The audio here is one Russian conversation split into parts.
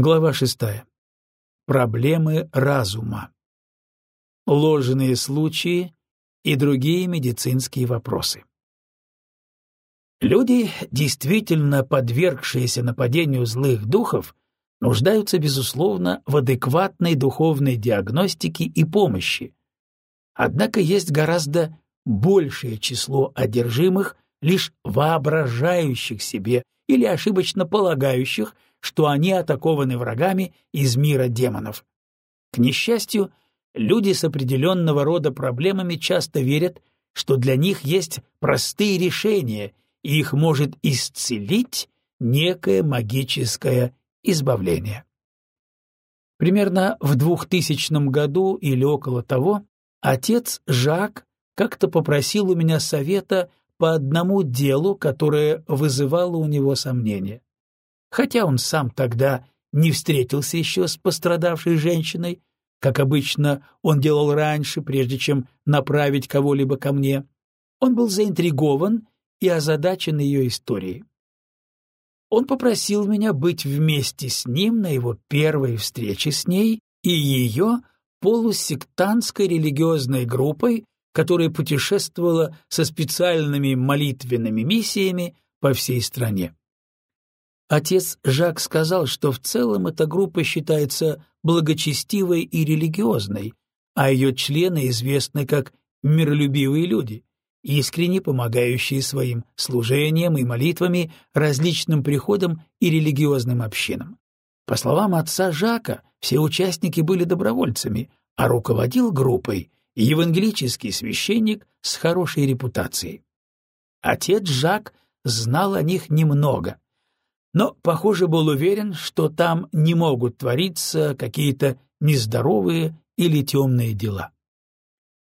Глава шестая. Проблемы разума. Ложные случаи и другие медицинские вопросы. Люди, действительно подвергшиеся нападению злых духов, нуждаются, безусловно, в адекватной духовной диагностике и помощи. Однако есть гораздо большее число одержимых, лишь воображающих себе или ошибочно полагающих, что они атакованы врагами из мира демонов. К несчастью, люди с определенного рода проблемами часто верят, что для них есть простые решения, и их может исцелить некое магическое избавление. Примерно в 2000 году или около того отец Жак как-то попросил у меня совета по одному делу, которое вызывало у него сомнения. Хотя он сам тогда не встретился еще с пострадавшей женщиной, как обычно он делал раньше, прежде чем направить кого-либо ко мне, он был заинтригован и озадачен ее историей. Он попросил меня быть вместе с ним на его первой встрече с ней и ее полусектантской религиозной группой, которая путешествовала со специальными молитвенными миссиями по всей стране. Отец Жак сказал, что в целом эта группа считается благочестивой и религиозной, а ее члены известны как миролюбивые люди, искренне помогающие своим служением и молитвами различным приходам и религиозным общинам. По словам отца Жака, все участники были добровольцами, а руководил группой евангелический священник с хорошей репутацией. Отец Жак знал о них немного — но, похоже, был уверен, что там не могут твориться какие-то нездоровые или темные дела.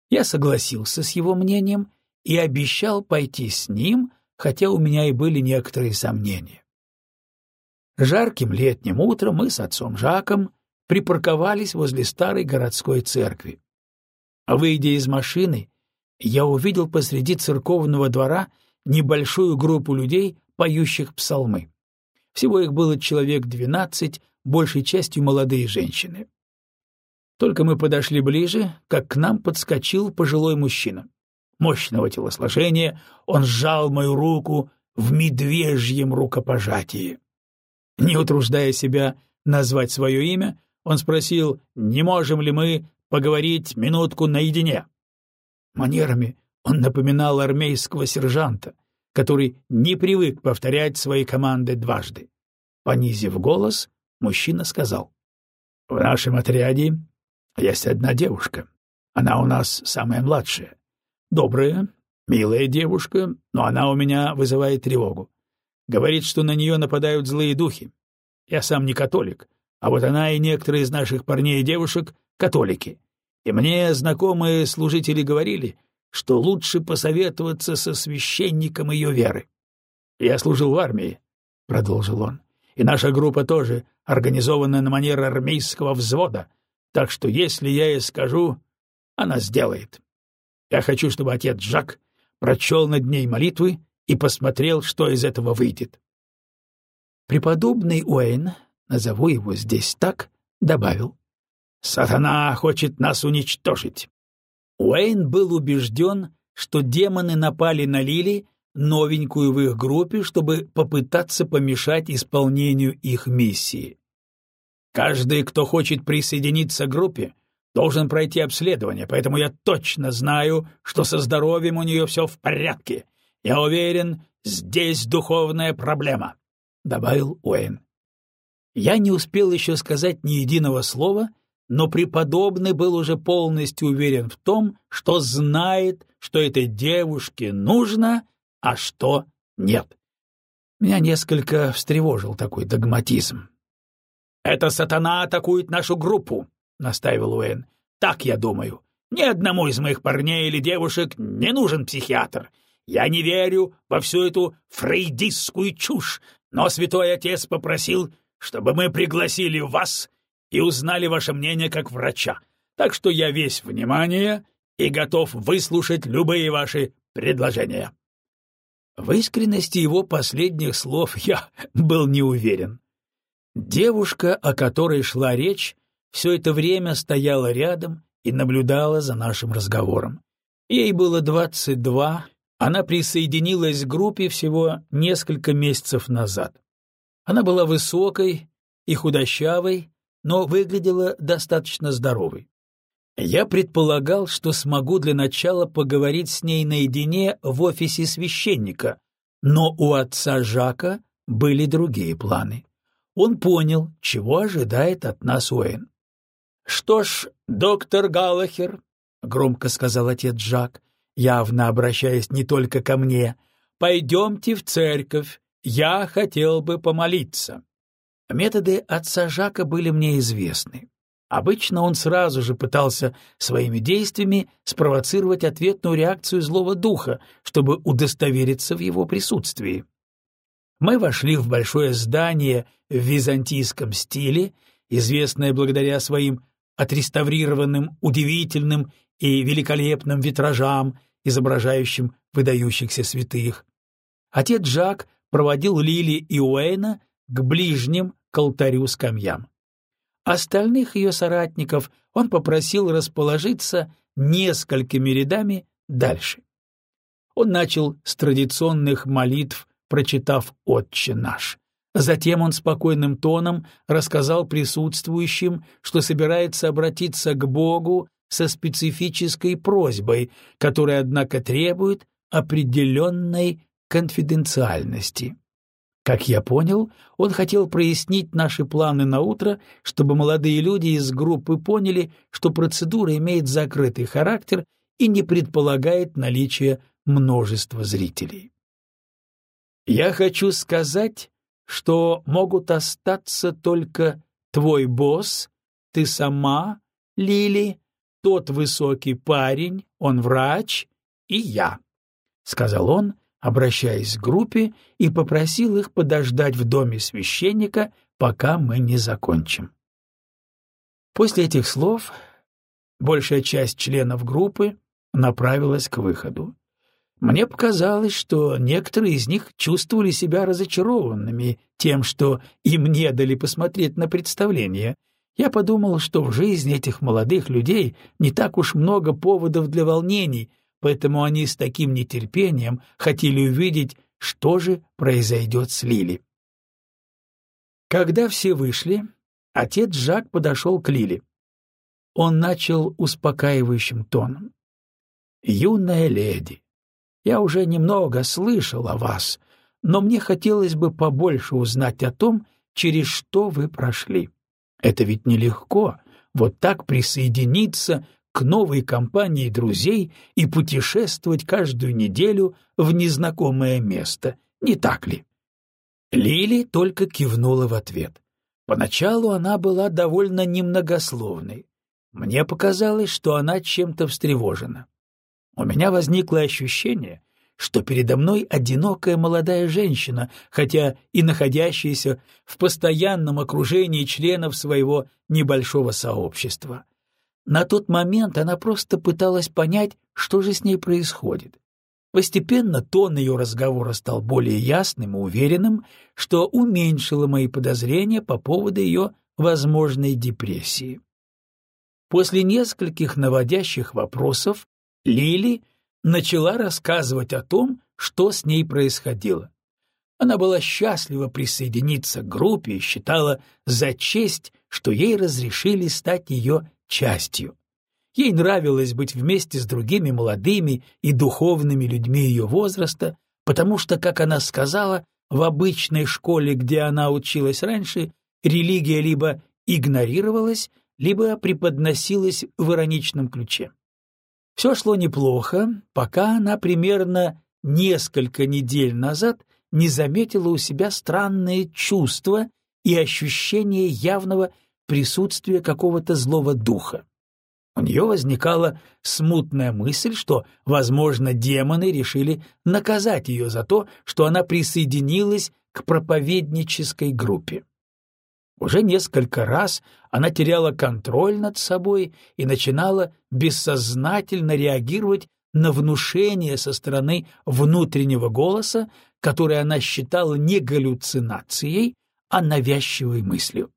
Я согласился с его мнением и обещал пойти с ним, хотя у меня и были некоторые сомнения. Жарким летним утром мы с отцом Жаком припарковались возле старой городской церкви. Выйдя из машины, я увидел посреди церковного двора небольшую группу людей, поющих псалмы. Всего их было человек двенадцать, большей частью молодые женщины. Только мы подошли ближе, как к нам подскочил пожилой мужчина. Мощного телосложения, он сжал мою руку в медвежьем рукопожатии. Не утруждая себя назвать свое имя, он спросил, не можем ли мы поговорить минутку наедине. Манерами он напоминал армейского сержанта, который не привык повторять свои команды дважды. Понизив голос, мужчина сказал, «В нашем отряде есть одна девушка. Она у нас самая младшая. Добрая, милая девушка, но она у меня вызывает тревогу. Говорит, что на нее нападают злые духи. Я сам не католик, а вот она и некоторые из наших парней и девушек — католики. И мне знакомые служители говорили — что лучше посоветоваться со священником ее веры. «Я служил в армии», — продолжил он, — «и наша группа тоже организована на манер армейского взвода, так что если я ей скажу, она сделает. Я хочу, чтобы отец Жак прочел над ней молитвы и посмотрел, что из этого выйдет». Преподобный Уэйн, назову его здесь так, добавил, «Сатана хочет нас уничтожить. Уэйн был убежден, что демоны напали на Лили, новенькую в их группе, чтобы попытаться помешать исполнению их миссии. Каждый, кто хочет присоединиться к группе, должен пройти обследование, поэтому я точно знаю, что со здоровьем у нее все в порядке. Я уверен, здесь духовная проблема», — добавил Уэйн. Я не успел еще сказать ни единого слова, но преподобный был уже полностью уверен в том, что знает, что этой девушке нужно, а что нет. Меня несколько встревожил такой догматизм. «Это сатана атакует нашу группу», — настаивал Уэйн. «Так я думаю. Ни одному из моих парней или девушек не нужен психиатр. Я не верю во всю эту фрейдистскую чушь, но святой отец попросил, чтобы мы пригласили вас и узнали ваше мнение как врача, так что я весь внимание и готов выслушать любые ваши предложения». В искренности его последних слов я был не уверен. Девушка, о которой шла речь, все это время стояла рядом и наблюдала за нашим разговором. Ей было двадцать два, она присоединилась к группе всего несколько месяцев назад. Она была высокой и худощавой, но выглядела достаточно здоровой. Я предполагал, что смогу для начала поговорить с ней наедине в офисе священника, но у отца Жака были другие планы. Он понял, чего ожидает от нас Уэйн. «Что ж, доктор Галлахер», — громко сказал отец Жак, явно обращаясь не только ко мне, — «пойдемте в церковь, я хотел бы помолиться». Методы отца Жака были мне известны. Обычно он сразу же пытался своими действиями спровоцировать ответную реакцию злого духа, чтобы удостовериться в его присутствии. Мы вошли в большое здание в византийском стиле, известное благодаря своим отреставрированным, удивительным и великолепным витражам, изображающим выдающихся святых. Отец Жак проводил Лили и Уэйна к ближним к алтарю скамьям. Остальных ее соратников он попросил расположиться несколькими рядами дальше. Он начал с традиционных молитв, прочитав «Отче наш». Затем он спокойным тоном рассказал присутствующим, что собирается обратиться к Богу со специфической просьбой, которая, однако, требует определенной конфиденциальности. Как я понял, он хотел прояснить наши планы на утро, чтобы молодые люди из группы поняли, что процедура имеет закрытый характер и не предполагает наличие множества зрителей. Я хочу сказать, что могут остаться только твой босс, ты сама, Лили, тот высокий парень, он врач, и я, — сказал он, обращаясь к группе, и попросил их подождать в доме священника, пока мы не закончим. После этих слов большая часть членов группы направилась к выходу. Мне показалось, что некоторые из них чувствовали себя разочарованными тем, что им не дали посмотреть на представление. Я подумал, что в жизни этих молодых людей не так уж много поводов для волнений, поэтому они с таким нетерпением хотели увидеть, что же произойдет с Лили. Когда все вышли, отец Жак подошел к Лили. Он начал успокаивающим тоном. «Юная леди, я уже немного слышал о вас, но мне хотелось бы побольше узнать о том, через что вы прошли. Это ведь нелегко, вот так присоединиться к новой компании друзей и путешествовать каждую неделю в незнакомое место, не так ли? Лили только кивнула в ответ. Поначалу она была довольно немногословной. Мне показалось, что она чем-то встревожена. У меня возникло ощущение, что передо мной одинокая молодая женщина, хотя и находящаяся в постоянном окружении членов своего небольшого сообщества. На тот момент она просто пыталась понять, что же с ней происходит. Постепенно тон ее разговора стал более ясным и уверенным, что уменьшило мои подозрения по поводу ее возможной депрессии. После нескольких наводящих вопросов Лили начала рассказывать о том, что с ней происходило. Она была счастлива присоединиться к группе и считала за честь, что ей разрешили стать ее частью. Ей нравилось быть вместе с другими молодыми и духовными людьми ее возраста, потому что, как она сказала, в обычной школе, где она училась раньше, религия либо игнорировалась, либо преподносилась в ироничном ключе. Все шло неплохо, пока она примерно несколько недель назад не заметила у себя странные чувства и ощущение явного присутствия какого-то злого духа. У нее возникала смутная мысль, что, возможно, демоны решили наказать ее за то, что она присоединилась к проповеднической группе. Уже несколько раз она теряла контроль над собой и начинала бессознательно реагировать на внушение со стороны внутреннего голоса, которое она считала не галлюцинацией, а навязчивой мыслью.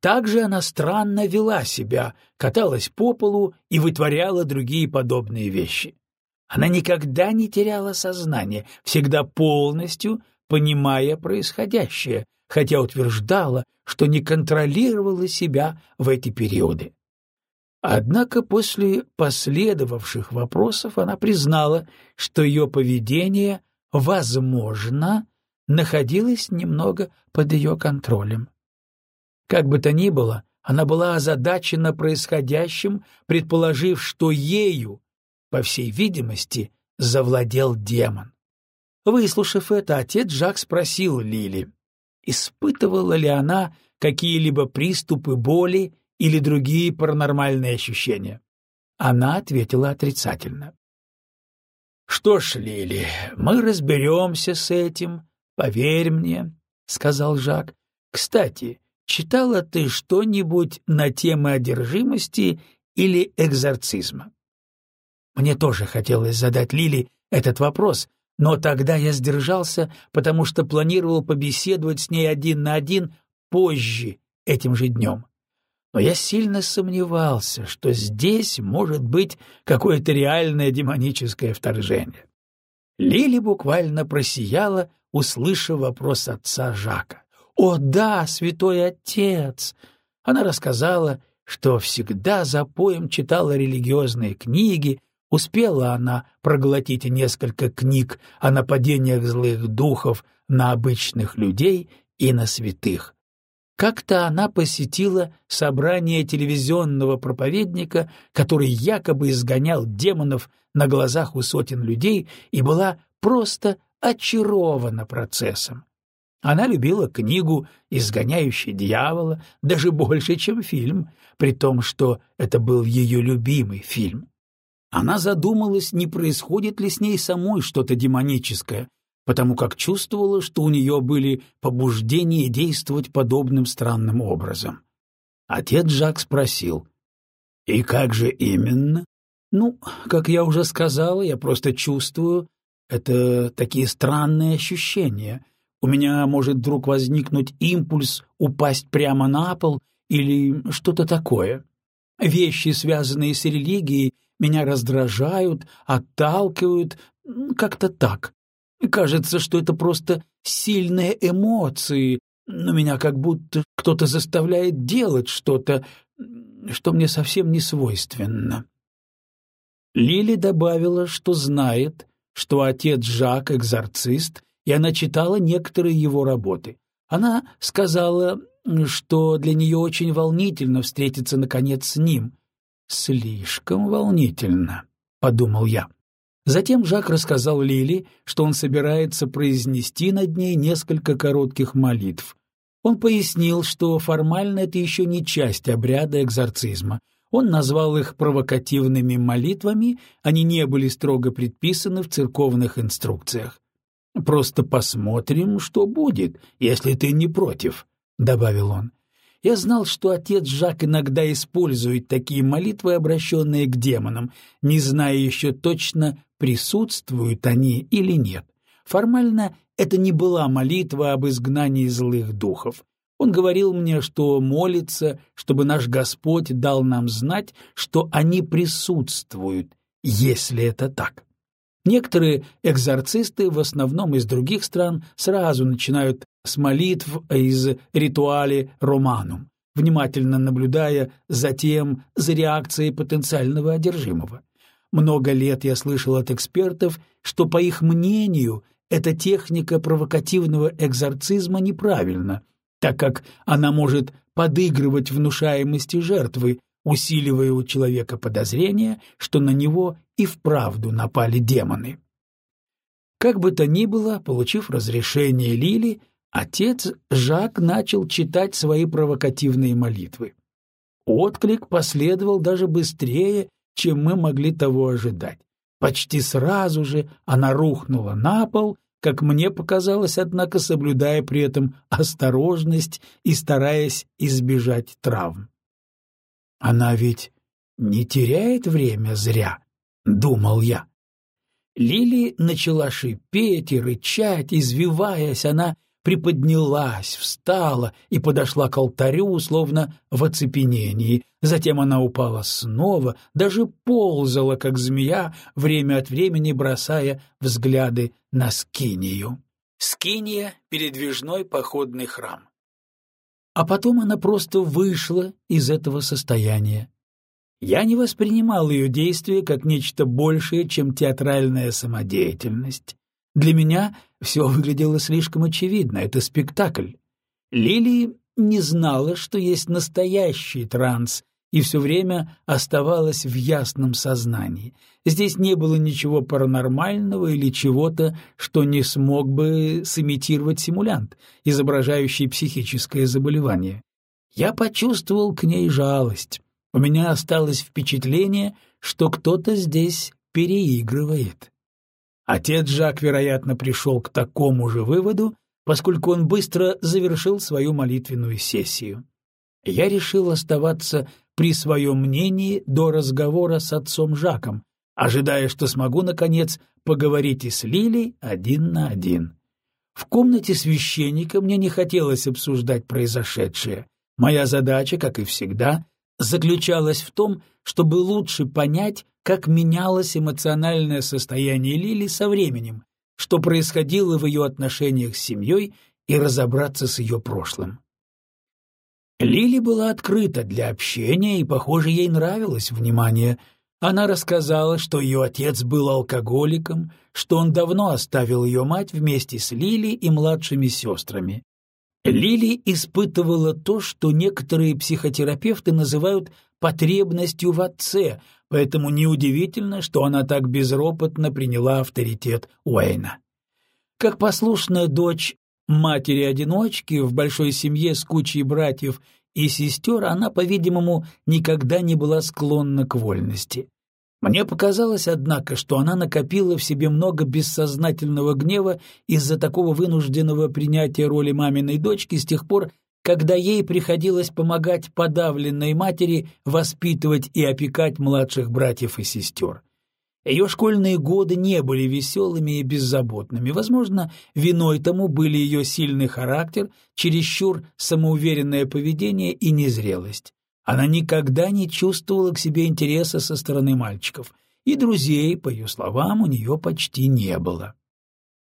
Также она странно вела себя, каталась по полу и вытворяла другие подобные вещи. Она никогда не теряла сознание, всегда полностью понимая происходящее, хотя утверждала, что не контролировала себя в эти периоды. Однако после последовавших вопросов она признала, что ее поведение, возможно, находилось немного под ее контролем. Как бы то ни было, она была озадачена происходящим, предположив, что ею, по всей видимости, завладел демон. Выслушав это, отец Жак спросил Лили, испытывала ли она какие-либо приступы боли или другие паранормальные ощущения. Она ответила отрицательно. «Что ж, Лили, мы разберемся с этим, поверь мне», — сказал Жак. «Кстати, читала ты что-нибудь на темы одержимости или экзорцизма?» Мне тоже хотелось задать Лили этот вопрос, но тогда я сдержался, потому что планировал побеседовать с ней один на один позже, этим же днем. Но я сильно сомневался, что здесь может быть какое-то реальное демоническое вторжение. Лили буквально просияла, услышав вопрос отца Жака. «О да, святой отец!» Она рассказала, что всегда за поем читала религиозные книги, Успела она проглотить несколько книг о нападениях злых духов на обычных людей и на святых. Как-то она посетила собрание телевизионного проповедника, который якобы изгонял демонов на глазах у сотен людей и была просто очарована процессом. Она любила книгу «Изгоняющий дьявола» даже больше, чем фильм, при том, что это был ее любимый фильм. Она задумалась, не происходит ли с ней самой что-то демоническое, потому как чувствовала, что у нее были побуждения действовать подобным странным образом. Отец Жак спросил, «И как же именно?» «Ну, как я уже сказала, я просто чувствую, это такие странные ощущения. У меня может вдруг возникнуть импульс упасть прямо на пол или что-то такое. Вещи, связанные с религией, меня раздражают, отталкивают, как-то так. Кажется, что это просто сильные эмоции, но меня как будто кто-то заставляет делать что-то, что мне совсем не свойственно. Лили добавила, что знает, что отец Жак — экзорцист, и она читала некоторые его работы. Она сказала, что для нее очень волнительно встретиться, наконец, с ним. «Слишком волнительно», — подумал я. Затем Жак рассказал Лили, что он собирается произнести над ней несколько коротких молитв. Он пояснил, что формально это еще не часть обряда экзорцизма. Он назвал их провокативными молитвами, они не были строго предписаны в церковных инструкциях. «Просто посмотрим, что будет, если ты не против», — добавил он. Я знал, что отец Жак иногда использует такие молитвы, обращенные к демонам, не зная еще точно, присутствуют они или нет. Формально это не была молитва об изгнании злых духов. Он говорил мне, что молится, чтобы наш Господь дал нам знать, что они присутствуют, если это так. Некоторые экзорцисты, в основном из других стран, сразу начинают с молитв из ритуале романум, внимательно наблюдая затем за реакцией потенциального одержимого. Много лет я слышал от экспертов, что, по их мнению, эта техника провокативного экзорцизма неправильна, так как она может подыгрывать внушаемости жертвы, усиливая у человека подозрение, что на него и вправду напали демоны. Как бы то ни было, получив разрешение Лили, отец Жак начал читать свои провокативные молитвы. Отклик последовал даже быстрее, чем мы могли того ожидать. Почти сразу же она рухнула на пол, как мне показалось, однако соблюдая при этом осторожность и стараясь избежать травм. Она ведь не теряет время зря, — думал я. Лили начала шипеть и рычать, извиваясь, она приподнялась, встала и подошла к алтарю, словно в оцепенении. Затем она упала снова, даже ползала, как змея, время от времени бросая взгляды на Скинию. Скиния — передвижной походный храм. А потом она просто вышла из этого состояния. Я не воспринимал ее действия как нечто большее, чем театральная самодеятельность. Для меня все выглядело слишком очевидно, это спектакль. Лили не знала, что есть настоящий транс, и все время оставалась в ясном сознании. Здесь не было ничего паранормального или чего-то, что не смог бы сымитировать симулянт, изображающий психическое заболевание. Я почувствовал к ней жалость. У меня осталось впечатление, что кто-то здесь переигрывает. Отец Жак, вероятно, пришел к такому же выводу, поскольку он быстро завершил свою молитвенную сессию. Я решил оставаться при своем мнении до разговора с отцом Жаком, ожидая, что смогу, наконец, поговорить и с Лилей один на один. В комнате священника мне не хотелось обсуждать произошедшее. Моя задача, как и всегда, заключалась в том, чтобы лучше понять, как менялось эмоциональное состояние Лили со временем, что происходило в ее отношениях с семьей и разобраться с ее прошлым. Лили была открыта для общения, и, похоже, ей нравилось внимание. Она рассказала, что ее отец был алкоголиком, что он давно оставил ее мать вместе с Лили и младшими сестрами. Лили испытывала то, что некоторые психотерапевты называют потребностью в отце, поэтому неудивительно, что она так безропотно приняла авторитет Уэйна. Как послушная дочь матери-одиночки в большой семье с кучей братьев и сестер, она, по-видимому, никогда не была склонна к вольности. Мне показалось, однако, что она накопила в себе много бессознательного гнева из-за такого вынужденного принятия роли маминой дочки с тех пор, когда ей приходилось помогать подавленной матери воспитывать и опекать младших братьев и сестер. Ее школьные годы не были веселыми и беззаботными. Возможно, виной тому были ее сильный характер, чересчур самоуверенное поведение и незрелость. Она никогда не чувствовала к себе интереса со стороны мальчиков, и друзей, по ее словам, у нее почти не было.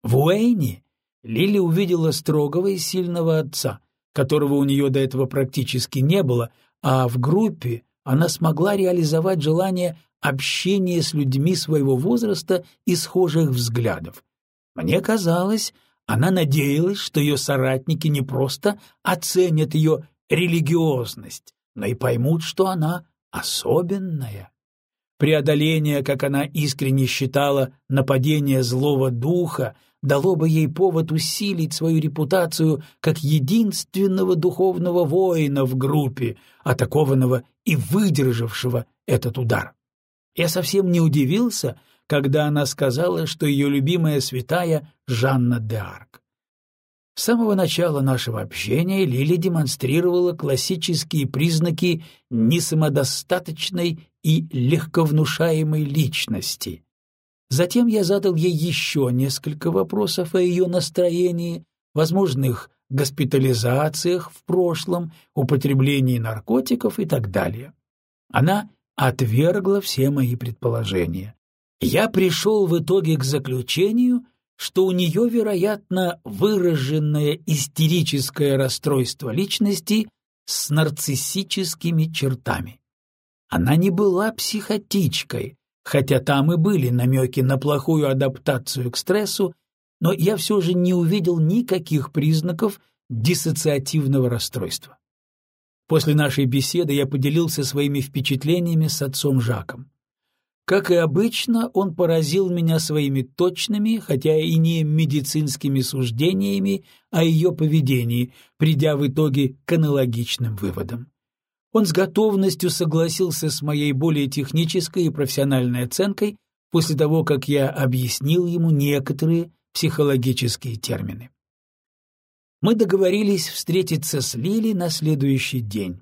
В Уэйне Лили увидела строгого и сильного отца, которого у нее до этого практически не было, а в группе она смогла реализовать желание общения с людьми своего возраста и схожих взглядов. Мне казалось, она надеялась, что ее соратники не просто оценят ее религиозность, но и поймут, что она особенная. Преодоление, как она искренне считала, нападения злого духа дало бы ей повод усилить свою репутацию как единственного духовного воина в группе, атакованного и выдержавшего этот удар. Я совсем не удивился, когда она сказала, что ее любимая святая Жанна д'Арк. С самого начала нашего общения Лили демонстрировала классические признаки несамодостаточной и легковнушаемой личности. Затем я задал ей еще несколько вопросов о ее настроении, возможных госпитализациях в прошлом, употреблении наркотиков и так далее. Она отвергла все мои предположения. Я пришел в итоге к заключению — что у нее, вероятно, выраженное истерическое расстройство личности с нарциссическими чертами. Она не была психотичкой, хотя там и были намеки на плохую адаптацию к стрессу, но я все же не увидел никаких признаков диссоциативного расстройства. После нашей беседы я поделился своими впечатлениями с отцом Жаком. Как и обычно, он поразил меня своими точными, хотя и не медицинскими суждениями о ее поведении, придя в итоге к аналогичным выводам. Он с готовностью согласился с моей более технической и профессиональной оценкой после того, как я объяснил ему некоторые психологические термины. Мы договорились встретиться с Лили на следующий день.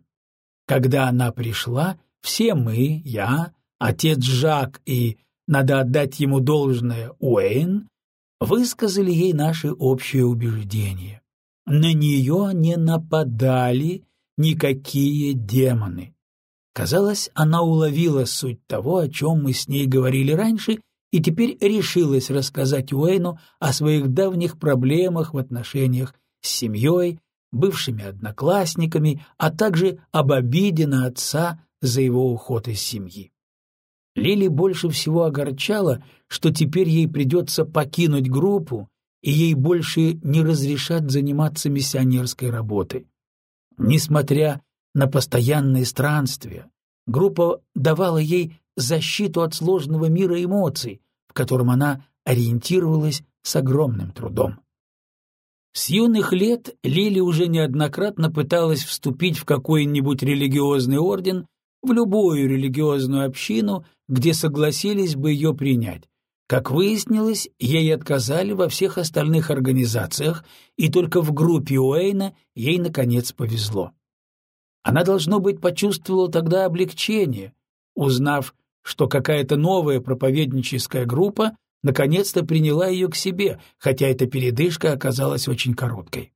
Когда она пришла, все мы, я, отец Жак и, надо отдать ему должное, Уэйн, высказали ей наши общие убеждения. на нее не нападали никакие демоны. Казалось, она уловила суть того, о чем мы с ней говорили раньше, и теперь решилась рассказать Уэйну о своих давних проблемах в отношениях с семьей, бывшими одноклассниками, а также об обиде на отца за его уход из семьи. Лили больше всего огорчало, что теперь ей придется покинуть группу, и ей больше не разрешат заниматься миссионерской работой. Несмотря на постоянные странствия, группа давала ей защиту от сложного мира эмоций, в котором она ориентировалась с огромным трудом. С юных лет Лили уже неоднократно пыталась вступить в какой-нибудь религиозный орден, в любую религиозную общину, где согласились бы ее принять. Как выяснилось, ей отказали во всех остальных организациях, и только в группе Уэйна ей, наконец, повезло. Она, должно быть, почувствовала тогда облегчение, узнав, что какая-то новая проповедническая группа наконец-то приняла ее к себе, хотя эта передышка оказалась очень короткой.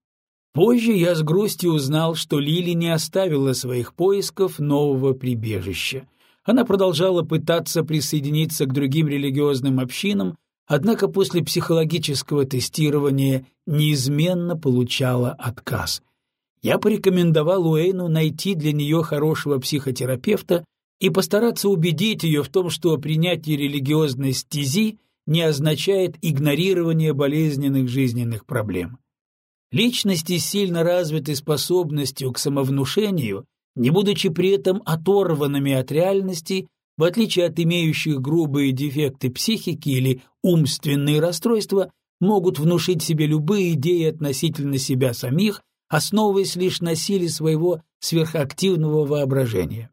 Позже я с грустью узнал, что Лили не оставила своих поисков нового прибежища. Она продолжала пытаться присоединиться к другим религиозным общинам, однако после психологического тестирования неизменно получала отказ. Я порекомендовал Уэйну найти для нее хорошего психотерапевта и постараться убедить ее в том, что принятие религиозной стези не означает игнорирование болезненных жизненных проблем. Личности с сильно развитой способностью к самовнушению, не будучи при этом оторванными от реальности, в отличие от имеющих грубые дефекты психики или умственные расстройства, могут внушить себе любые идеи относительно себя самих, основываясь лишь на силе своего сверхактивного воображения.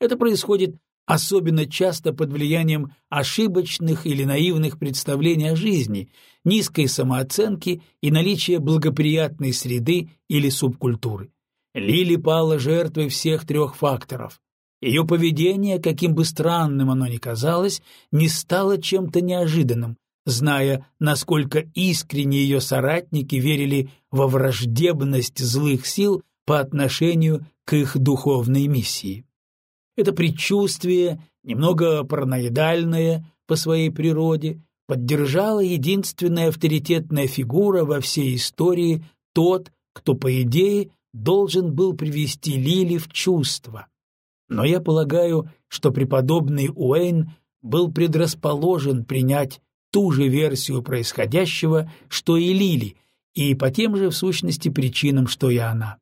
Это происходит особенно часто под влиянием ошибочных или наивных представлений о жизни, низкой самооценки и наличия благоприятной среды или субкультуры. Лили пала жертвой всех трех факторов. Ее поведение, каким бы странным оно ни казалось, не стало чем-то неожиданным, зная, насколько искренне ее соратники верили во враждебность злых сил по отношению к их духовной миссии. Это предчувствие, немного параноидальное по своей природе, поддержала единственная авторитетная фигура во всей истории, тот, кто, по идее, должен был привести Лили в чувство. Но я полагаю, что преподобный Уэйн был предрасположен принять ту же версию происходящего, что и Лили, и по тем же, в сущности, причинам, что и она.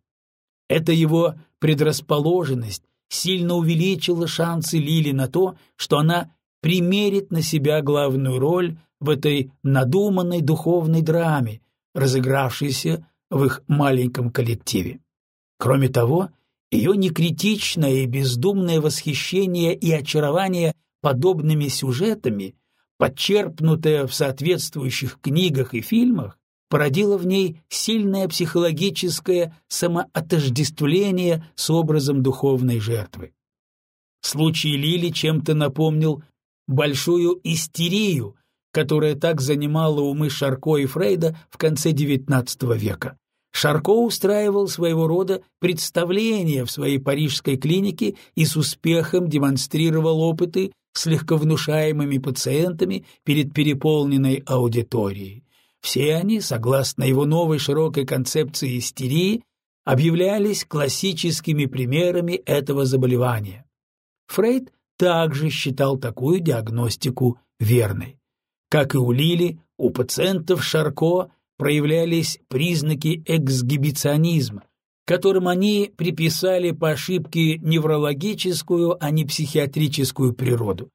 Эта его предрасположенность сильно увеличила шансы Лили на то, что она примерит на себя главную роль в этой надуманной духовной драме, разыгравшейся в их маленьком коллективе. Кроме того, ее некритичное и бездумное восхищение и очарование подобными сюжетами, подчерпнутое в соответствующих книгах и фильмах, породило в ней сильное психологическое самоотождествление с образом духовной жертвы. Случай Лили чем-то напомнил большую истерию, которая так занимала умы Шарко и Фрейда в конце XIX века. Шарко устраивал своего рода представления в своей парижской клинике и с успехом демонстрировал опыты с легковнушаемыми пациентами перед переполненной аудиторией. Все они, согласно его новой широкой концепции истерии, объявлялись классическими примерами этого заболевания. Фрейд также считал такую диагностику верной. Как и у Лили, у пациентов Шарко проявлялись признаки эксгибиционизма, которым они приписали по ошибке неврологическую, а не психиатрическую природу.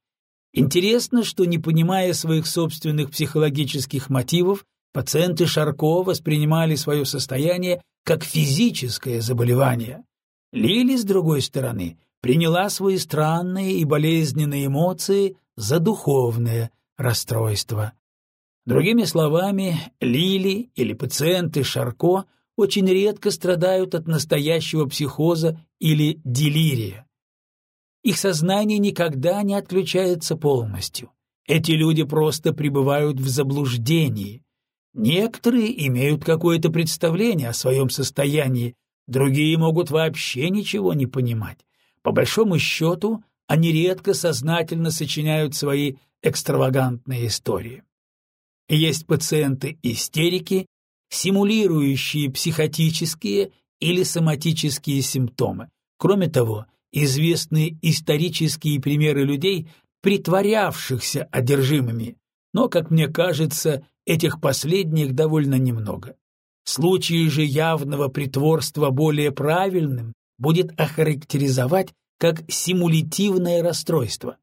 Интересно, что, не понимая своих собственных психологических мотивов, Пациенты Шарко воспринимали свое состояние как физическое заболевание. Лили, с другой стороны, приняла свои странные и болезненные эмоции за духовное расстройство. Другими словами, Лили или пациенты Шарко очень редко страдают от настоящего психоза или делирия. Их сознание никогда не отключается полностью. Эти люди просто пребывают в заблуждении, Некоторые имеют какое-то представление о своем состоянии, другие могут вообще ничего не понимать. По большому счету, они редко сознательно сочиняют свои экстравагантные истории. Есть пациенты-истерики, симулирующие психотические или соматические симптомы. Кроме того, известны исторические примеры людей, притворявшихся одержимыми, но, как мне кажется, этих последних довольно немного. Случаи же явного притворства более правильным будет охарактеризовать как симулятивное расстройство.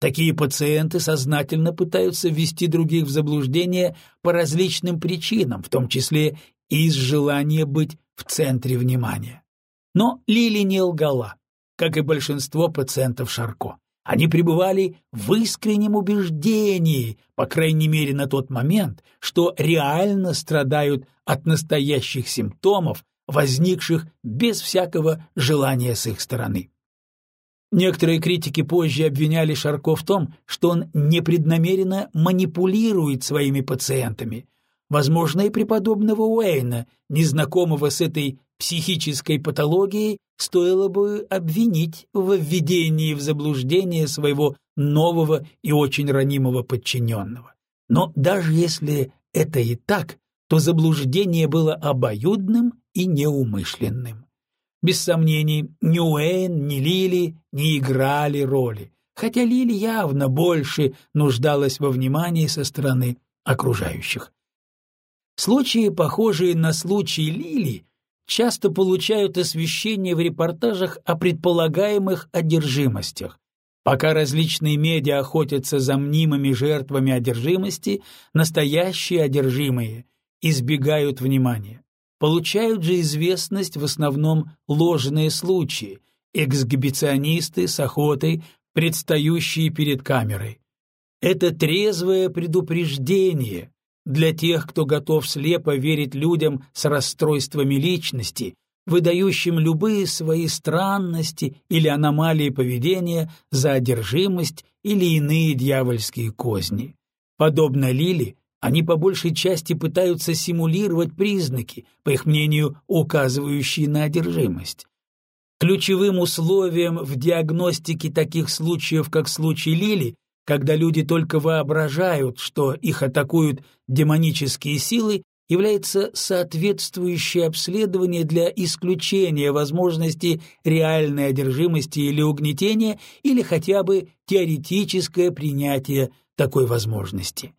Такие пациенты сознательно пытаются ввести других в заблуждение по различным причинам, в том числе и из желания быть в центре внимания. Но Лили не лгала, как и большинство пациентов Шарко. Они пребывали в искреннем убеждении, по крайней мере на тот момент, что реально страдают от настоящих симптомов, возникших без всякого желания с их стороны. Некоторые критики позже обвиняли Шарко в том, что он непреднамеренно манипулирует своими пациентами. Возможно, и преподобного Уэйна, незнакомого с этой психической патологией, стоило бы обвинить в введении в заблуждение своего нового и очень ранимого подчиненного. Но даже если это и так, то заблуждение было обоюдным и неумышленным. Без сомнений, ни Уэйн, ни Лили не играли роли, хотя Лили явно больше нуждалась во внимании со стороны окружающих. Случаи, похожие на случай Лили, часто получают освещение в репортажах о предполагаемых одержимостях. Пока различные медиа охотятся за мнимыми жертвами одержимости, настоящие одержимые избегают внимания. Получают же известность в основном ложные случаи, эксгибиционисты с охотой, предстающие перед камерой. Это трезвое предупреждение для тех, кто готов слепо верить людям с расстройствами личности, выдающим любые свои странности или аномалии поведения за одержимость или иные дьявольские козни. Подобно Лили, они по большей части пытаются симулировать признаки, по их мнению, указывающие на одержимость. Ключевым условием в диагностике таких случаев, как случай Лили, когда люди только воображают, что их атакуют демонические силы, является соответствующее обследование для исключения возможности реальной одержимости или угнетения или хотя бы теоретическое принятие такой возможности.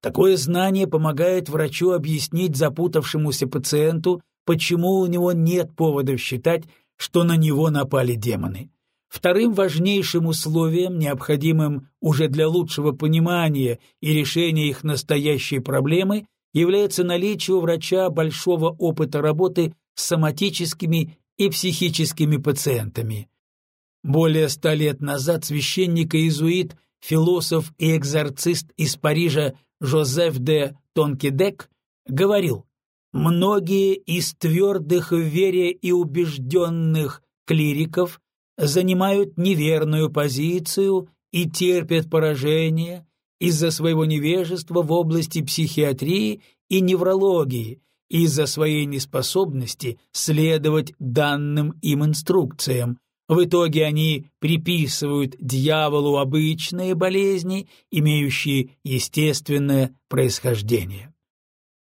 Такое знание помогает врачу объяснить запутавшемуся пациенту, почему у него нет поводов считать, что на него напали демоны. Вторым важнейшим условием, необходимым уже для лучшего понимания и решения их настоящей проблемы, является наличие у врача большого опыта работы с соматическими и психическими пациентами. Более ста лет назад священник-иезуит, философ и экзорцист из Парижа Жозеф де Тонкидек говорил, «Многие из твердых в вере и убежденных клириков занимают неверную позицию и терпят поражение из-за своего невежества в области психиатрии и неврологии, из-за своей неспособности следовать данным им инструкциям, в итоге они приписывают дьяволу обычные болезни, имеющие естественное происхождение.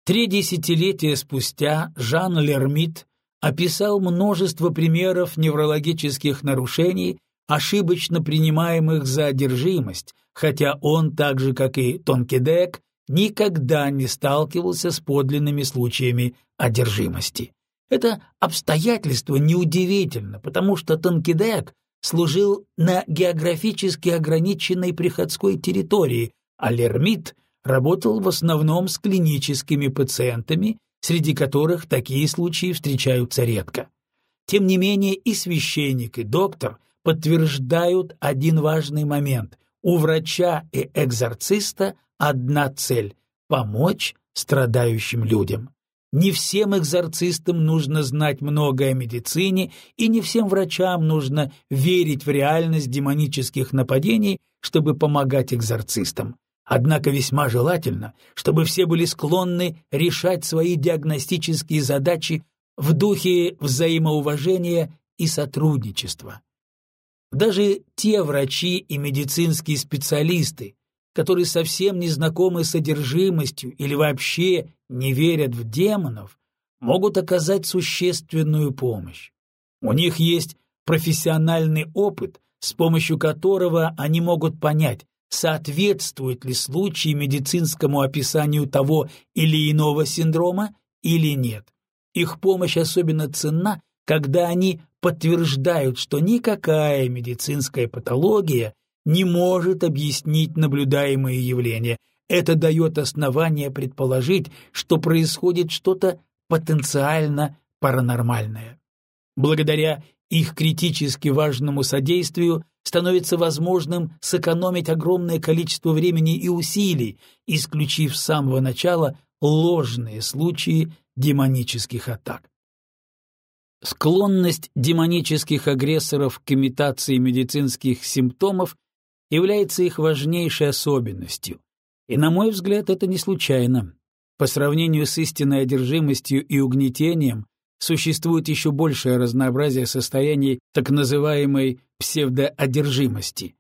Три десятилетия спустя Жан Лермит описал множество примеров неврологических нарушений, ошибочно принимаемых за одержимость, хотя он, так же как и Тонкидек, никогда не сталкивался с подлинными случаями одержимости. Это обстоятельство неудивительно, потому что Танкидек служил на географически ограниченной приходской территории, а Лермит работал в основном с клиническими пациентами, среди которых такие случаи встречаются редко. Тем не менее и священник, и доктор подтверждают один важный момент. У врача и экзорциста одна цель – помочь страдающим людям. Не всем экзорцистам нужно знать много о медицине, и не всем врачам нужно верить в реальность демонических нападений, чтобы помогать экзорцистам. Однако весьма желательно, чтобы все были склонны решать свои диагностические задачи в духе взаимоуважения и сотрудничества. Даже те врачи и медицинские специалисты, которые совсем не знакомы с содержимостью или вообще не верят в демонов, могут оказать существенную помощь. У них есть профессиональный опыт, с помощью которого они могут понять, соответствует ли случай медицинскому описанию того или иного синдрома или нет. Их помощь особенно ценна, когда они подтверждают, что никакая медицинская патология не может объяснить наблюдаемые явления. Это дает основание предположить, что происходит что-то потенциально паранормальное. Благодаря их критически важному содействию становится возможным сэкономить огромное количество времени и усилий, исключив с самого начала ложные случаи демонических атак. Склонность демонических агрессоров к имитации медицинских симптомов является их важнейшей особенностью. И, на мой взгляд, это не случайно. По сравнению с истинной одержимостью и угнетением, существует еще большее разнообразие состояний так называемой псевдоодержимости.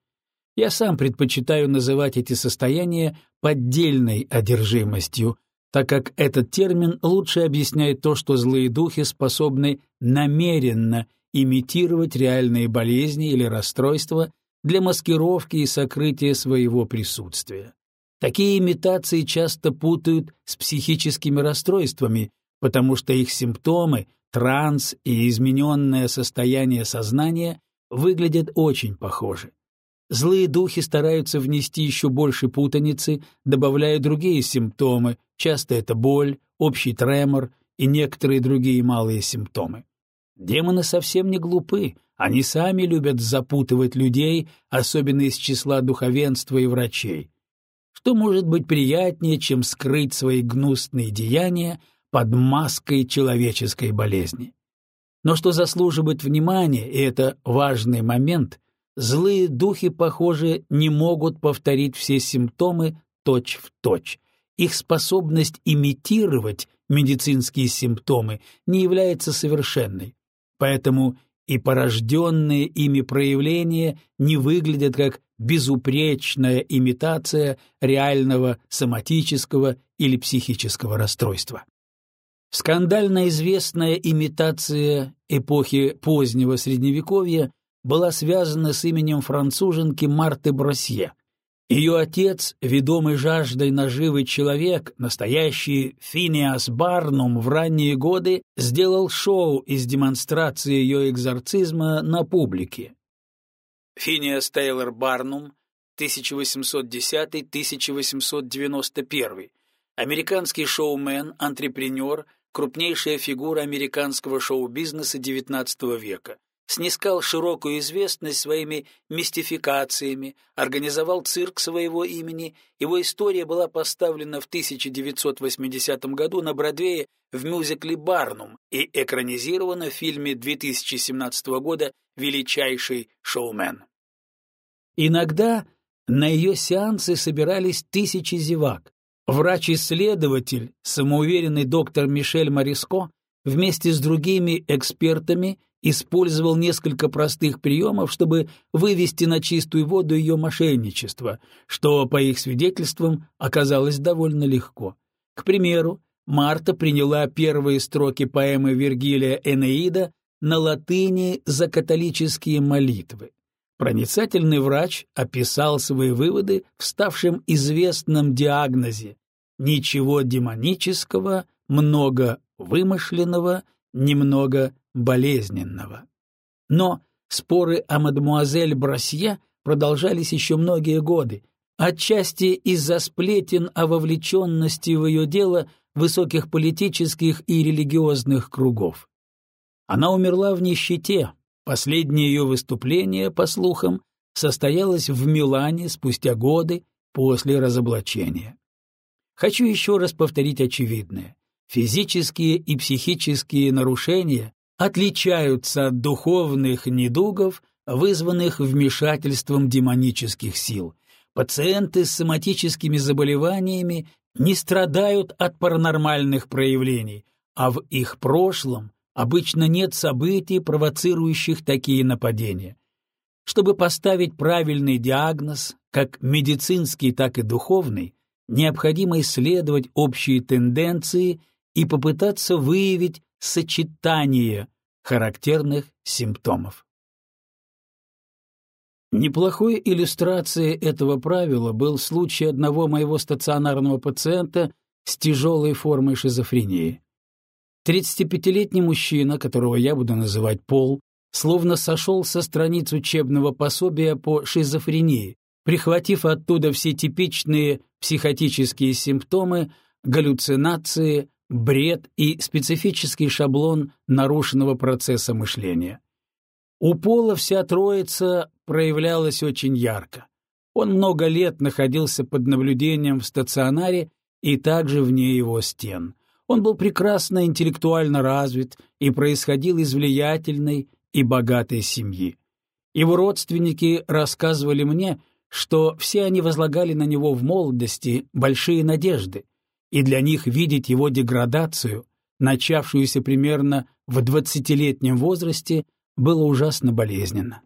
Я сам предпочитаю называть эти состояния поддельной одержимостью, так как этот термин лучше объясняет то, что злые духи способны намеренно имитировать реальные болезни или расстройства для маскировки и сокрытия своего присутствия. Такие имитации часто путают с психическими расстройствами, потому что их симптомы, транс и измененное состояние сознания выглядят очень похожи. Злые духи стараются внести еще больше путаницы, добавляя другие симптомы, часто это боль, общий тремор и некоторые другие малые симптомы. Демоны совсем не глупы, они сами любят запутывать людей, особенно из числа духовенства и врачей. Что может быть приятнее, чем скрыть свои гнусные деяния под маской человеческой болезни? Но что заслуживает внимания, и это важный момент, Злые духи, похоже, не могут повторить все симптомы точь-в-точь. Точь. Их способность имитировать медицинские симптомы не является совершенной, поэтому и порожденные ими проявления не выглядят как безупречная имитация реального соматического или психического расстройства. Скандально известная имитация эпохи позднего Средневековья была связана с именем француженки Марты Бросье. Ее отец, ведомый жаждой наживы человек, настоящий Финиас Барнум в ранние годы, сделал шоу из демонстрации ее экзорцизма на публике. Финиас Тейлор Барнум, 1810-1891, американский шоумен, антрепренер, крупнейшая фигура американского шоу-бизнеса XIX века, снискал широкую известность своими мистификациями, организовал цирк своего имени, его история была поставлена в 1980 году на Бродвее в мюзикле «Барнум» и экранизирована в фильме 2017 года «Величайший шоумен». Иногда на ее сеансы собирались тысячи зевак. Врач-исследователь, самоуверенный доктор Мишель Мариско, вместе с другими экспертами использовал несколько простых приемов, чтобы вывести на чистую воду ее мошенничество, что, по их свидетельствам, оказалось довольно легко. К примеру, Марта приняла первые строки поэмы Вергилия «Энеида» на латыни за католические молитвы. Проницательный врач описал свои выводы в ставшем известном диагнозе «ничего демонического, много вымышленного, немного болезненного. Но споры о мадемуазель Бросье продолжались еще многие годы, отчасти из-за сплетен о вовлеченности в ее дело высоких политических и религиозных кругов. Она умерла в нищете. Последнее ее выступление, по слухам, состоялось в Милане спустя годы после разоблачения. Хочу еще раз повторить очевидное. Физические и психические нарушения отличаются от духовных недугов, вызванных вмешательством демонических сил. пациенты с соматическими заболеваниями не страдают от паранормальных проявлений, а в их прошлом обычно нет событий, провоцирующих такие нападения. Чтобы поставить правильный диагноз, как медицинский, так и духовный, необходимо исследовать общие тенденции и попытаться выявить сочетание характерных симптомов. Неплохой иллюстрацией этого правила был случай одного моего стационарного пациента с тяжелой формой шизофрении. 35-летний мужчина, которого я буду называть Пол, словно сошел со страниц учебного пособия по шизофрении, прихватив оттуда все типичные психотические симптомы, галлюцинации, бред и специфический шаблон нарушенного процесса мышления. У Пола вся троица проявлялась очень ярко. Он много лет находился под наблюдением в стационаре и также вне его стен. Он был прекрасно интеллектуально развит и происходил из влиятельной и богатой семьи. Его родственники рассказывали мне, что все они возлагали на него в молодости большие надежды, и для них видеть его деградацию, начавшуюся примерно в двадцатилетнем возрасте, было ужасно болезненно.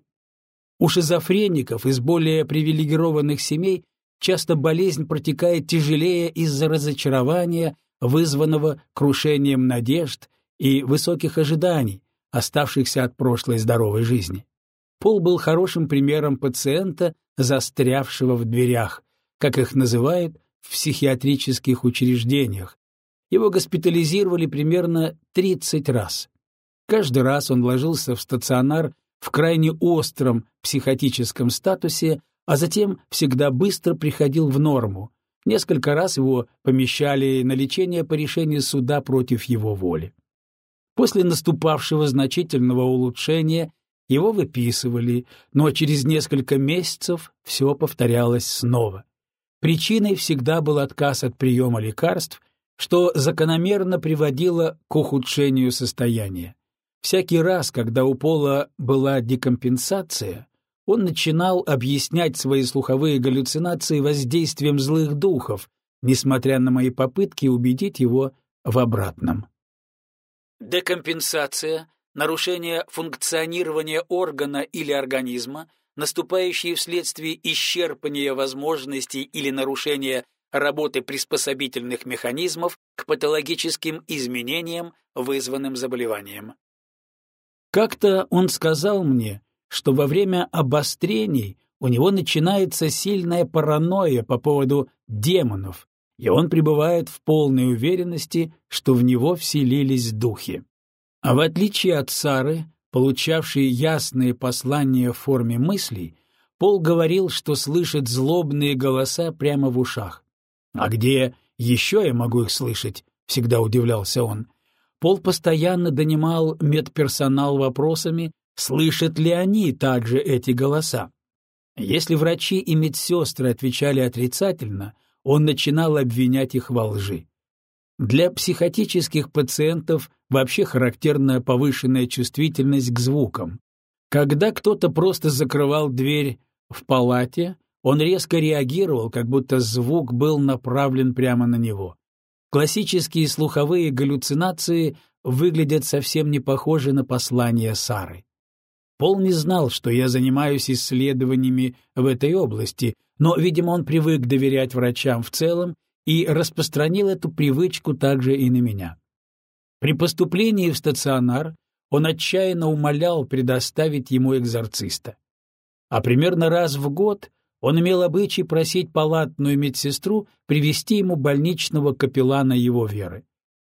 У шизофреников из более привилегированных семей часто болезнь протекает тяжелее из-за разочарования, вызванного крушением надежд и высоких ожиданий, оставшихся от прошлой здоровой жизни. Пол был хорошим примером пациента, застрявшего в дверях, как их называют в психиатрических учреждениях. Его госпитализировали примерно 30 раз. Каждый раз он ложился в стационар в крайне остром психотическом статусе, а затем всегда быстро приходил в норму. Несколько раз его помещали на лечение по решению суда против его воли. После наступавшего значительного улучшения его выписывали, но через несколько месяцев все повторялось снова. Причиной всегда был отказ от приема лекарств, что закономерно приводило к ухудшению состояния. Всякий раз, когда у Пола была декомпенсация, он начинал объяснять свои слуховые галлюцинации воздействием злых духов, несмотря на мои попытки убедить его в обратном. Декомпенсация — нарушение функционирования органа или организма, наступающие вследствие исчерпания возможностей или нарушения работы приспособительных механизмов к патологическим изменениям, вызванным заболеванием. Как-то он сказал мне, что во время обострений у него начинается сильная паранойя по поводу демонов, и он пребывает в полной уверенности, что в него вселились духи. А в отличие от Сары, получавшей ясные послания в форме мыслей, Пол говорил, что слышит злобные голоса прямо в ушах. «А где еще я могу их слышать?» — всегда удивлялся он. Пол постоянно донимал медперсонал вопросами, слышат ли они также эти голоса. Если врачи и медсестры отвечали отрицательно, он начинал обвинять их во лжи. Для психотических пациентов вообще характерна повышенная чувствительность к звукам. Когда кто-то просто закрывал дверь в палате, он резко реагировал, как будто звук был направлен прямо на него. Классические слуховые галлюцинации выглядят совсем не похожи на послания Сары. Пол не знал, что я занимаюсь исследованиями в этой области, но, видимо, он привык доверять врачам в целом и распространил эту привычку также и на меня. При поступлении в стационар он отчаянно умолял предоставить ему экзорциста. А примерно раз в год он имел обычай просить палатную медсестру привести ему больничного капеллана его веры.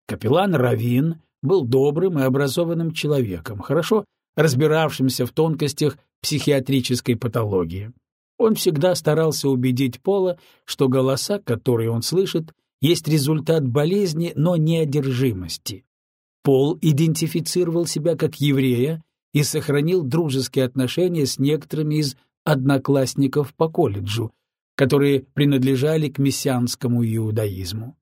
Капеллан Равин был добрым и образованным человеком, хорошо разбиравшимся в тонкостях психиатрической патологии. Он всегда старался убедить Пола, что голоса, которые он слышит, есть результат болезни, но не одержимости. Пол идентифицировал себя как еврея и сохранил дружеские отношения с некоторыми из одноклассников по колледжу, которые принадлежали к мессианскому иудаизму.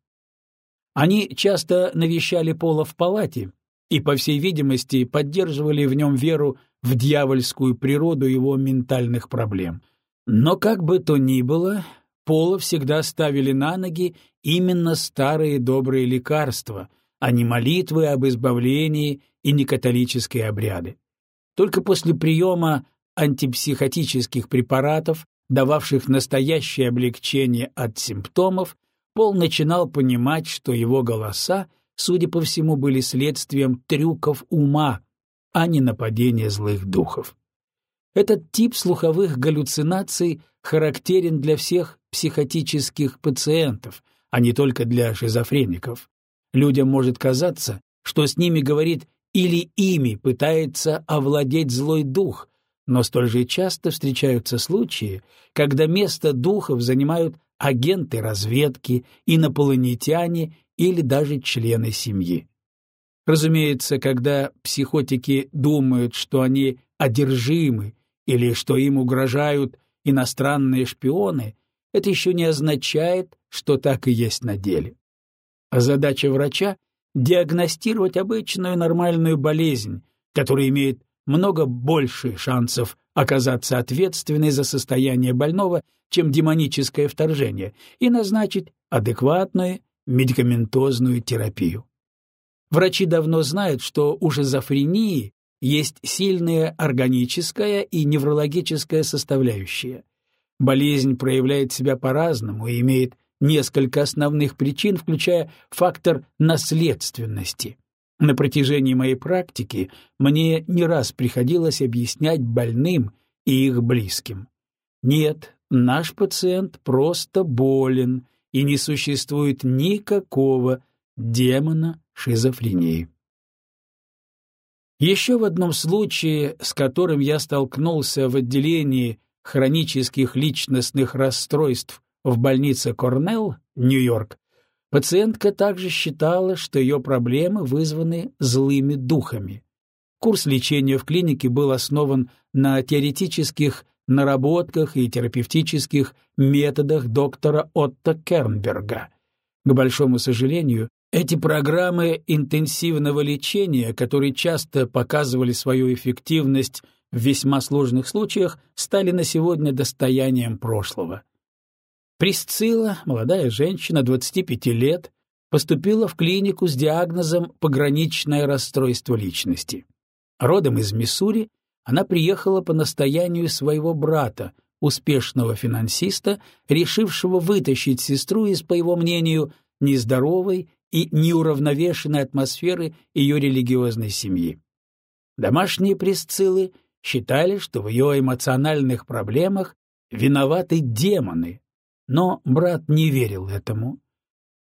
Они часто навещали Пола в палате и, по всей видимости, поддерживали в нем веру в дьявольскую природу его ментальных проблем. Но как бы то ни было, Пола всегда ставили на ноги именно старые добрые лекарства, а не молитвы об избавлении и не католические обряды. Только после приема антипсихотических препаратов, дававших настоящее облегчение от симптомов, Пол начинал понимать, что его голоса, судя по всему, были следствием трюков ума, а не нападения злых духов. Этот тип слуховых галлюцинаций характерен для всех психотических пациентов, а не только для шизофреников. Людям может казаться, что с ними говорит или ими пытается овладеть злой дух, но столь же часто встречаются случаи, когда место духов занимают агенты разведки, инопланетяне или даже члены семьи. Разумеется, когда психотики думают, что они одержимы или что им угрожают иностранные шпионы, это еще не означает, что так и есть на деле. А задача врача — диагностировать обычную нормальную болезнь, которая имеет много больше шансов оказаться ответственной за состояние больного, чем демоническое вторжение, и назначить адекватную медикаментозную терапию. Врачи давно знают, что у шизофрении есть сильная органическая и неврологическая составляющая. Болезнь проявляет себя по-разному и имеет несколько основных причин, включая фактор наследственности. На протяжении моей практики мне не раз приходилось объяснять больным и их близким. Нет, наш пациент просто болен, и не существует никакого демона шизофрении. Еще в одном случае, с которым я столкнулся в отделении хронических личностных расстройств в больнице Корнелл, Нью-Йорк, пациентка также считала, что ее проблемы вызваны злыми духами. Курс лечения в клинике был основан на теоретических наработках и терапевтических методах доктора Отто Кернберга. К большому сожалению, эти программы интенсивного лечения, которые часто показывали свою эффективность в весьма сложных случаях, стали на сегодня достоянием прошлого. Присцилла, молодая женщина 25 лет, поступила в клинику с диагнозом «пограничное расстройство личности». Родом из Миссури, она приехала по настоянию своего брата, успешного финансиста, решившего вытащить сестру из, по его мнению, нездоровой и неуравновешенной атмосферы ее религиозной семьи. Домашние пресциллы считали, что в ее эмоциональных проблемах виноваты демоны, но брат не верил этому.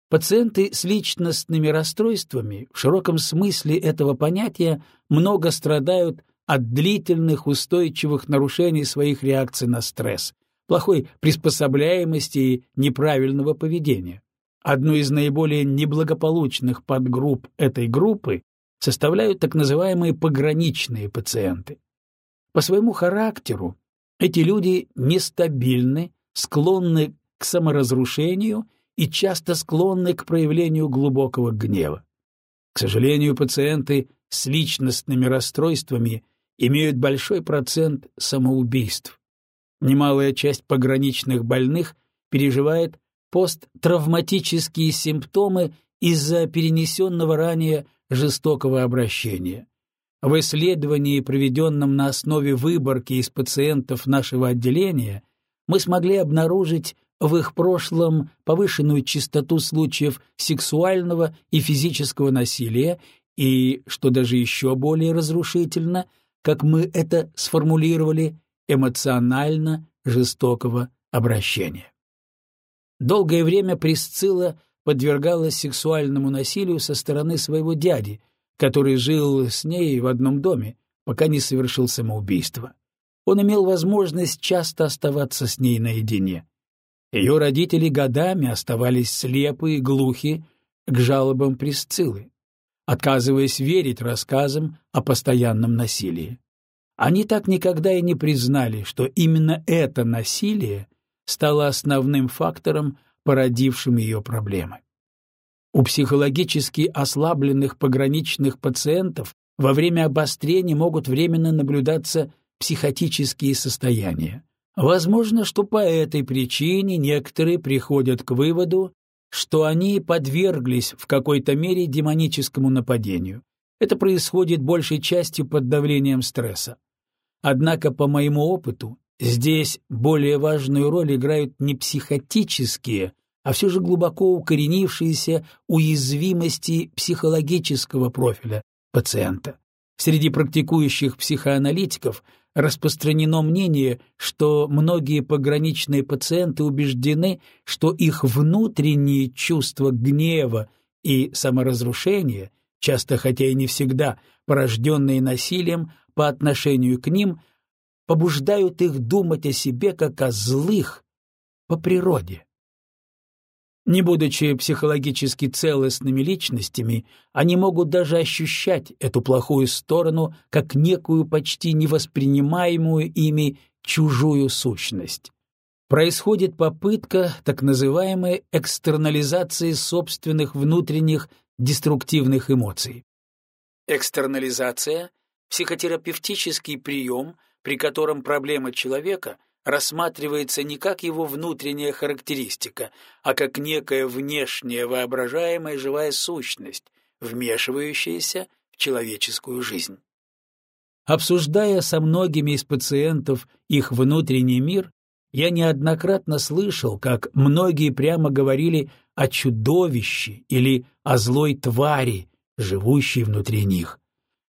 Пациенты с личностными расстройствами в широком смысле этого понятия много страдают от длительных устойчивых нарушений своих реакций на стресс, плохой приспособляемости и неправильного поведения. Одну из наиболее неблагополучных подгрупп этой группы составляют так называемые пограничные пациенты. По своему характеру эти люди нестабильны, склонны к саморазрушению и часто склонны к проявлению глубокого гнева. К сожалению, пациенты с личностными расстройствами имеют большой процент самоубийств. Немалая часть пограничных больных переживает посттравматические симптомы из-за перенесенного ранее жестокого обращения. В исследовании, проведенном на основе выборки из пациентов нашего отделения, мы смогли обнаружить в их прошлом повышенную частоту случаев сексуального и физического насилия и, что даже еще более разрушительно, как мы это сформулировали, эмоционально жестокого обращения. Долгое время Присцилла подвергалась сексуальному насилию со стороны своего дяди, который жил с ней в одном доме, пока не совершил самоубийство. Он имел возможность часто оставаться с ней наедине. Ее родители годами оставались слепы и глухи к жалобам Присциллы, отказываясь верить рассказам о постоянном насилии. Они так никогда и не признали, что именно это насилие стало основным фактором, породившим ее проблемы. У психологически ослабленных пограничных пациентов во время обострения могут временно наблюдаться психотические состояния. Возможно, что по этой причине некоторые приходят к выводу, что они подверглись в какой-то мере демоническому нападению. Это происходит большей частью под давлением стресса. Однако, по моему опыту, здесь более важную роль играют не психотические, а все же глубоко укоренившиеся уязвимости психологического профиля пациента. Среди практикующих психоаналитиков распространено мнение, что многие пограничные пациенты убеждены, что их внутренние чувства гнева и саморазрушения, часто хотя и не всегда порожденные насилием по отношению к ним, побуждают их думать о себе как о злых по природе. Не будучи психологически целостными личностями, они могут даже ощущать эту плохую сторону как некую почти невоспринимаемую ими чужую сущность. Происходит попытка так называемой экстернализации собственных внутренних деструктивных эмоций. Экстернализация – психотерапевтический прием, при котором проблема человека – рассматривается не как его внутренняя характеристика, а как некая внешняя воображаемая живая сущность, вмешивающаяся в человеческую жизнь. Обсуждая со многими из пациентов их внутренний мир, я неоднократно слышал, как многие прямо говорили о чудовище или о злой твари, живущей внутри них.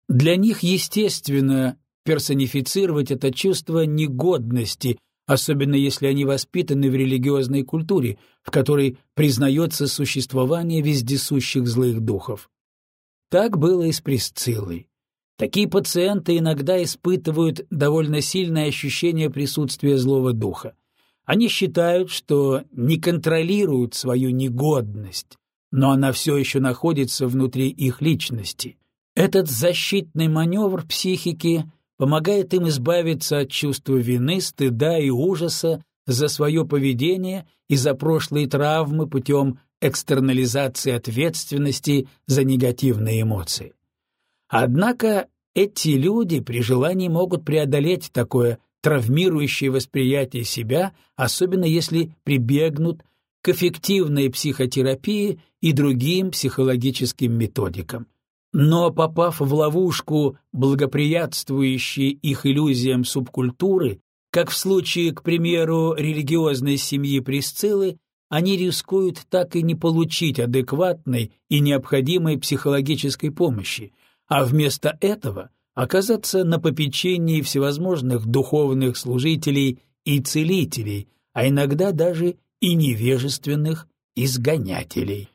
Для них, естественно, персонифицировать это чувство негодности, особенно если они воспитаны в религиозной культуре, в которой признается существование вездесущих злых духов. Так было и с Присциллой. Такие пациенты иногда испытывают довольно сильное ощущение присутствия злого духа. Они считают, что не контролируют свою негодность, но она все еще находится внутри их личности. Этот защитный маневр психики помогает им избавиться от чувства вины, стыда и ужаса за свое поведение и за прошлые травмы путем экстернализации ответственности за негативные эмоции. Однако эти люди при желании могут преодолеть такое травмирующее восприятие себя, особенно если прибегнут к эффективной психотерапии и другим психологическим методикам. Но попав в ловушку, благоприятствующей их иллюзиям субкультуры, как в случае, к примеру, религиозной семьи Присциллы, они рискуют так и не получить адекватной и необходимой психологической помощи, а вместо этого оказаться на попечении всевозможных духовных служителей и целителей, а иногда даже и невежественных изгонятелей.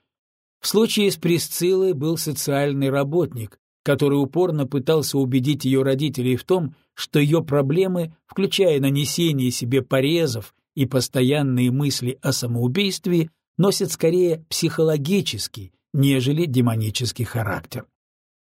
В случае с Присциллой был социальный работник, который упорно пытался убедить ее родителей в том, что ее проблемы, включая нанесение себе порезов и постоянные мысли о самоубийстве, носят скорее психологический, нежели демонический характер.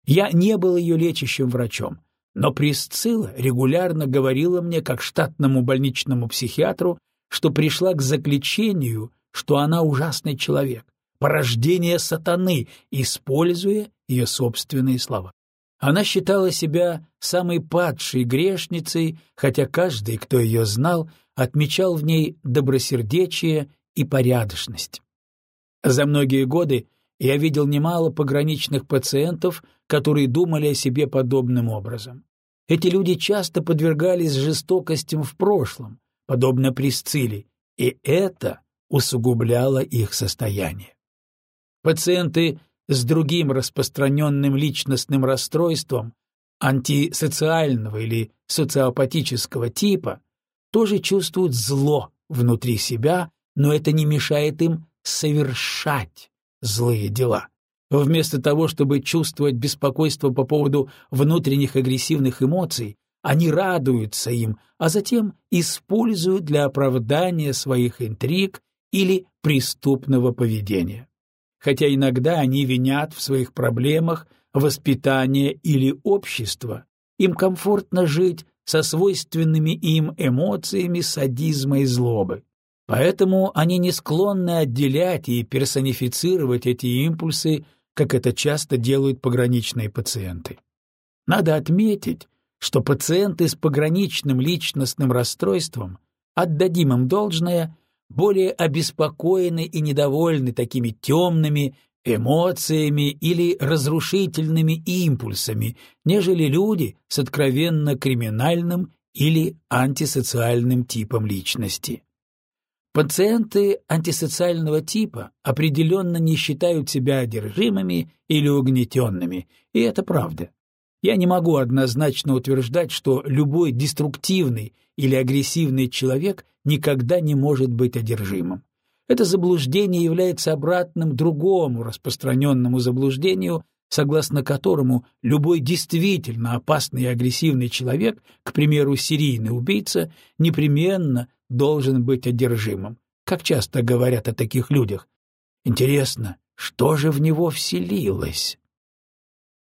Я не был ее лечащим врачом, но Присцилла регулярно говорила мне как штатному больничному психиатру, что пришла к заключению, что она ужасный человек, порождение сатаны, используя ее собственные слова. Она считала себя самой падшей грешницей, хотя каждый, кто ее знал, отмечал в ней добросердечие и порядочность. За многие годы я видел немало пограничных пациентов, которые думали о себе подобным образом. Эти люди часто подвергались жестокостям в прошлом, подобно Присцилле, и это усугубляло их состояние. Пациенты с другим распространенным личностным расстройством антисоциального или социопатического типа тоже чувствуют зло внутри себя, но это не мешает им совершать злые дела. Вместо того, чтобы чувствовать беспокойство по поводу внутренних агрессивных эмоций, они радуются им, а затем используют для оправдания своих интриг или преступного поведения хотя иногда они винят в своих проблемах воспитание или общество. Им комфортно жить со свойственными им эмоциями садизма и злобы. Поэтому они не склонны отделять и персонифицировать эти импульсы, как это часто делают пограничные пациенты. Надо отметить, что пациенты с пограничным личностным расстройством отдадим им должное, более обеспокоены и недовольны такими темными эмоциями или разрушительными импульсами, нежели люди с откровенно криминальным или антисоциальным типом личности. Пациенты антисоциального типа определенно не считают себя одержимыми или угнетенными, и это правда. Я не могу однозначно утверждать, что любой деструктивный или агрессивный человек никогда не может быть одержимым. Это заблуждение является обратным другому распространенному заблуждению, согласно которому любой действительно опасный и агрессивный человек, к примеру, серийный убийца, непременно должен быть одержимым. Как часто говорят о таких людях. Интересно, что же в него вселилось?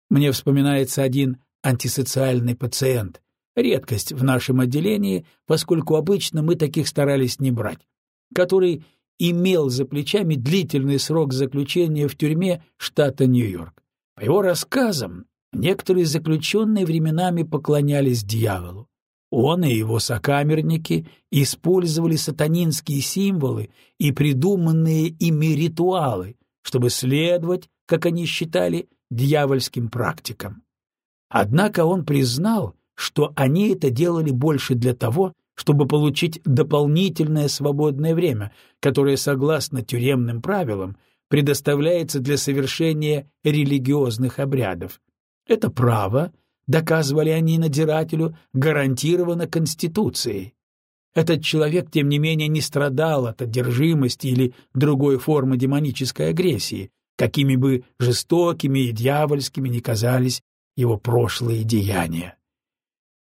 Мне вспоминается один антисоциальный пациент. Редкость в нашем отделении, поскольку обычно мы таких старались не брать, который имел за плечами длительный срок заключения в тюрьме штата Нью-Йорк. По его рассказам, некоторые заключенные временами поклонялись дьяволу. Он и его сокамерники использовали сатанинские символы и придуманные ими ритуалы, чтобы следовать, как они считали, дьявольским практикам. Однако он признал, что они это делали больше для того, чтобы получить дополнительное свободное время, которое, согласно тюремным правилам, предоставляется для совершения религиозных обрядов. Это право, доказывали они надзирателю, гарантировано Конституцией. Этот человек, тем не менее, не страдал от одержимости или другой формы демонической агрессии, какими бы жестокими и дьявольскими ни казались его прошлые деяния.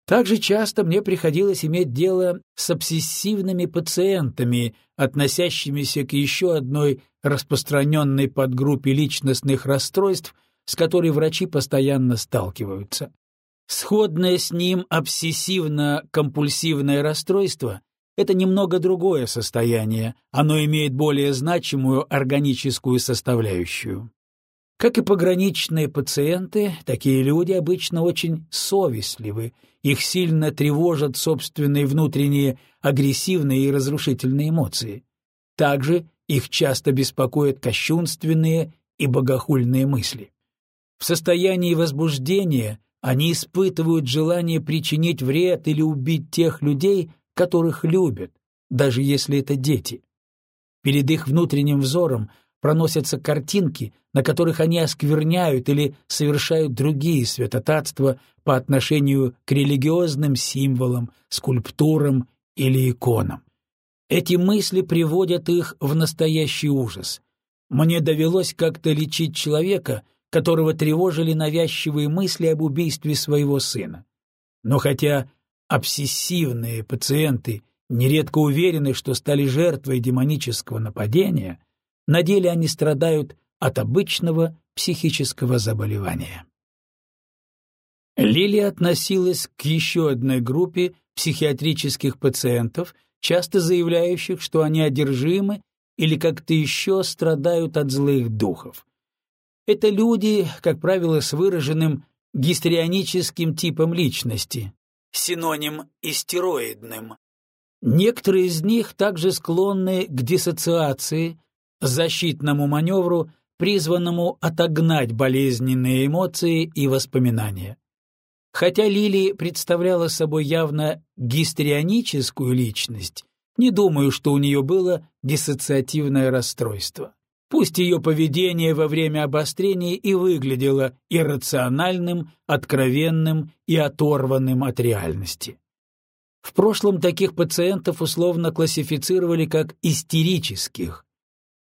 Также часто мне приходилось иметь дело с обсессивными пациентами, относящимися к еще одной распространенной подгруппе личностных расстройств, с которой врачи постоянно сталкиваются. Сходное с ним обсессивно-компульсивное расстройство — это немного другое состояние, оно имеет более значимую органическую составляющую. Как и пограничные пациенты, такие люди обычно очень совестливы, их сильно тревожат собственные внутренние агрессивные и разрушительные эмоции. Также их часто беспокоят кощунственные и богохульные мысли. В состоянии возбуждения они испытывают желание причинить вред или убить тех людей, которых любят, даже если это дети. Перед их внутренним взором проносятся картинки, на которых они оскверняют или совершают другие святотатства по отношению к религиозным символам, скульптурам или иконам. Эти мысли приводят их в настоящий ужас. Мне довелось как-то лечить человека, которого тревожили навязчивые мысли об убийстве своего сына. Но хотя обсессивные пациенты нередко уверены, что стали жертвой демонического нападения, на деле они страдают от обычного психического заболевания. Лили относилась к еще одной группе психиатрических пациентов, часто заявляющих, что они одержимы или как-то еще страдают от злых духов. Это люди, как правило, с выраженным гистрионическим типом личности, синоним истероидным. Некоторые из них также склонны к диссоциации, защитному маневру, призванному отогнать болезненные эмоции и воспоминания. Хотя Лили представляла собой явно гистрионическую личность, не думаю, что у нее было диссоциативное расстройство. Пусть ее поведение во время обострения и выглядело иррациональным, откровенным и оторванным от реальности. В прошлом таких пациентов условно классифицировали как истерических,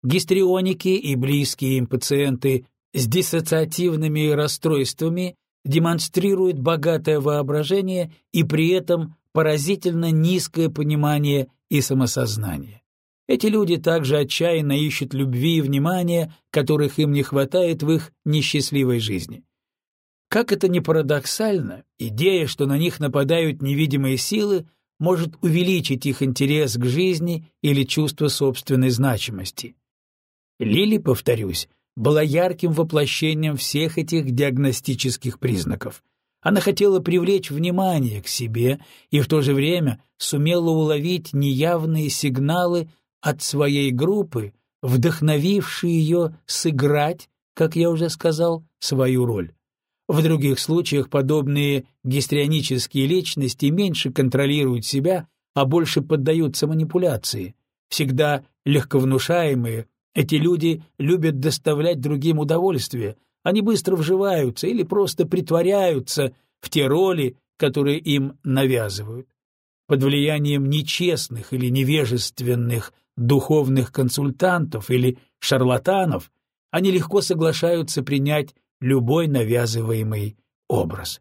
Гистрионики и близкие им пациенты с диссоциативными расстройствами демонстрируют богатое воображение и при этом поразительно низкое понимание и самосознание. Эти люди также отчаянно ищут любви и внимания, которых им не хватает в их несчастливой жизни. Как это ни парадоксально, идея, что на них нападают невидимые силы, может увеличить их интерес к жизни или чувство собственной значимости. Лили, повторюсь, была ярким воплощением всех этих диагностических признаков. Она хотела привлечь внимание к себе и в то же время сумела уловить неявные сигналы от своей группы, вдохновившие ее сыграть, как я уже сказал, свою роль. В других случаях подобные гистрионические личности меньше контролируют себя, а больше поддаются манипуляции. Всегда легковнушаемые, эти люди любят доставлять другим удовольствие, они быстро вживаются или просто притворяются в те роли, которые им навязывают. Под влиянием нечестных или невежественных духовных консультантов или шарлатанов они легко соглашаются принять любой навязываемый образ.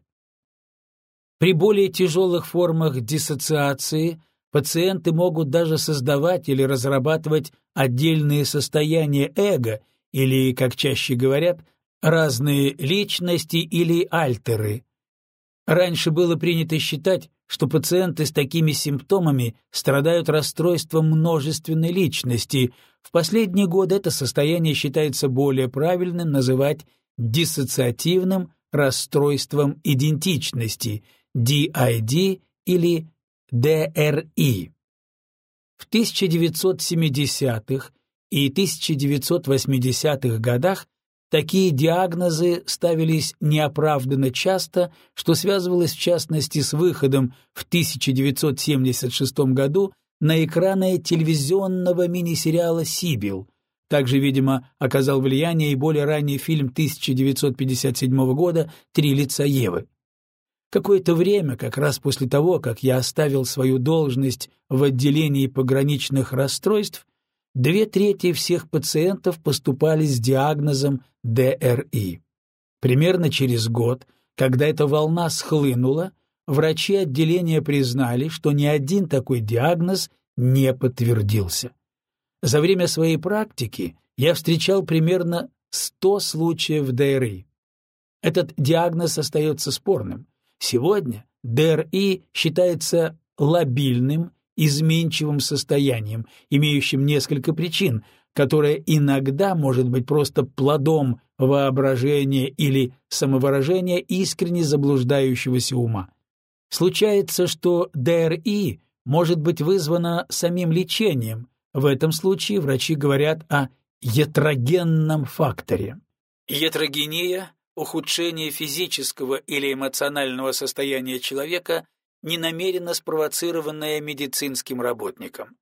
При более тяжелых формах диссоциации пациенты могут даже создавать или разрабатывать отдельные состояния эго или, как чаще говорят, разные личности или альтеры. Раньше было принято считать, что пациенты с такими симптомами страдают расстройством множественной личности. В последние годы это состояние считается более правильным называть диссоциативным расстройством идентичности, DID или DRI. В 1970-х и 1980-х годах Такие диагнозы ставились неоправданно часто, что связывалось в частности с выходом в 1976 году на экраны телевизионного мини-сериала «Сибил». Также, видимо, оказал влияние и более ранний фильм 1957 года «Три лица Евы». Какое-то время, как раз после того, как я оставил свою должность в отделении пограничных расстройств, две трети всех пациентов поступали с диагнозом ДРИ. Примерно через год, когда эта волна схлынула, врачи отделения признали, что ни один такой диагноз не подтвердился. За время своей практики я встречал примерно 100 случаев ДРИ. Этот диагноз остается спорным. Сегодня ДРИ считается лобильным изменчивым состоянием, имеющим несколько причин, которое иногда может быть просто плодом воображения или самовыражения искренне заблуждающегося ума. Случается, что ДРИ может быть вызвано самим лечением. В этом случае врачи говорят о ятрогенном факторе. Ятрогения – ухудшение физического или эмоционального состояния человека ненамеренно спровоцированное медицинским работником.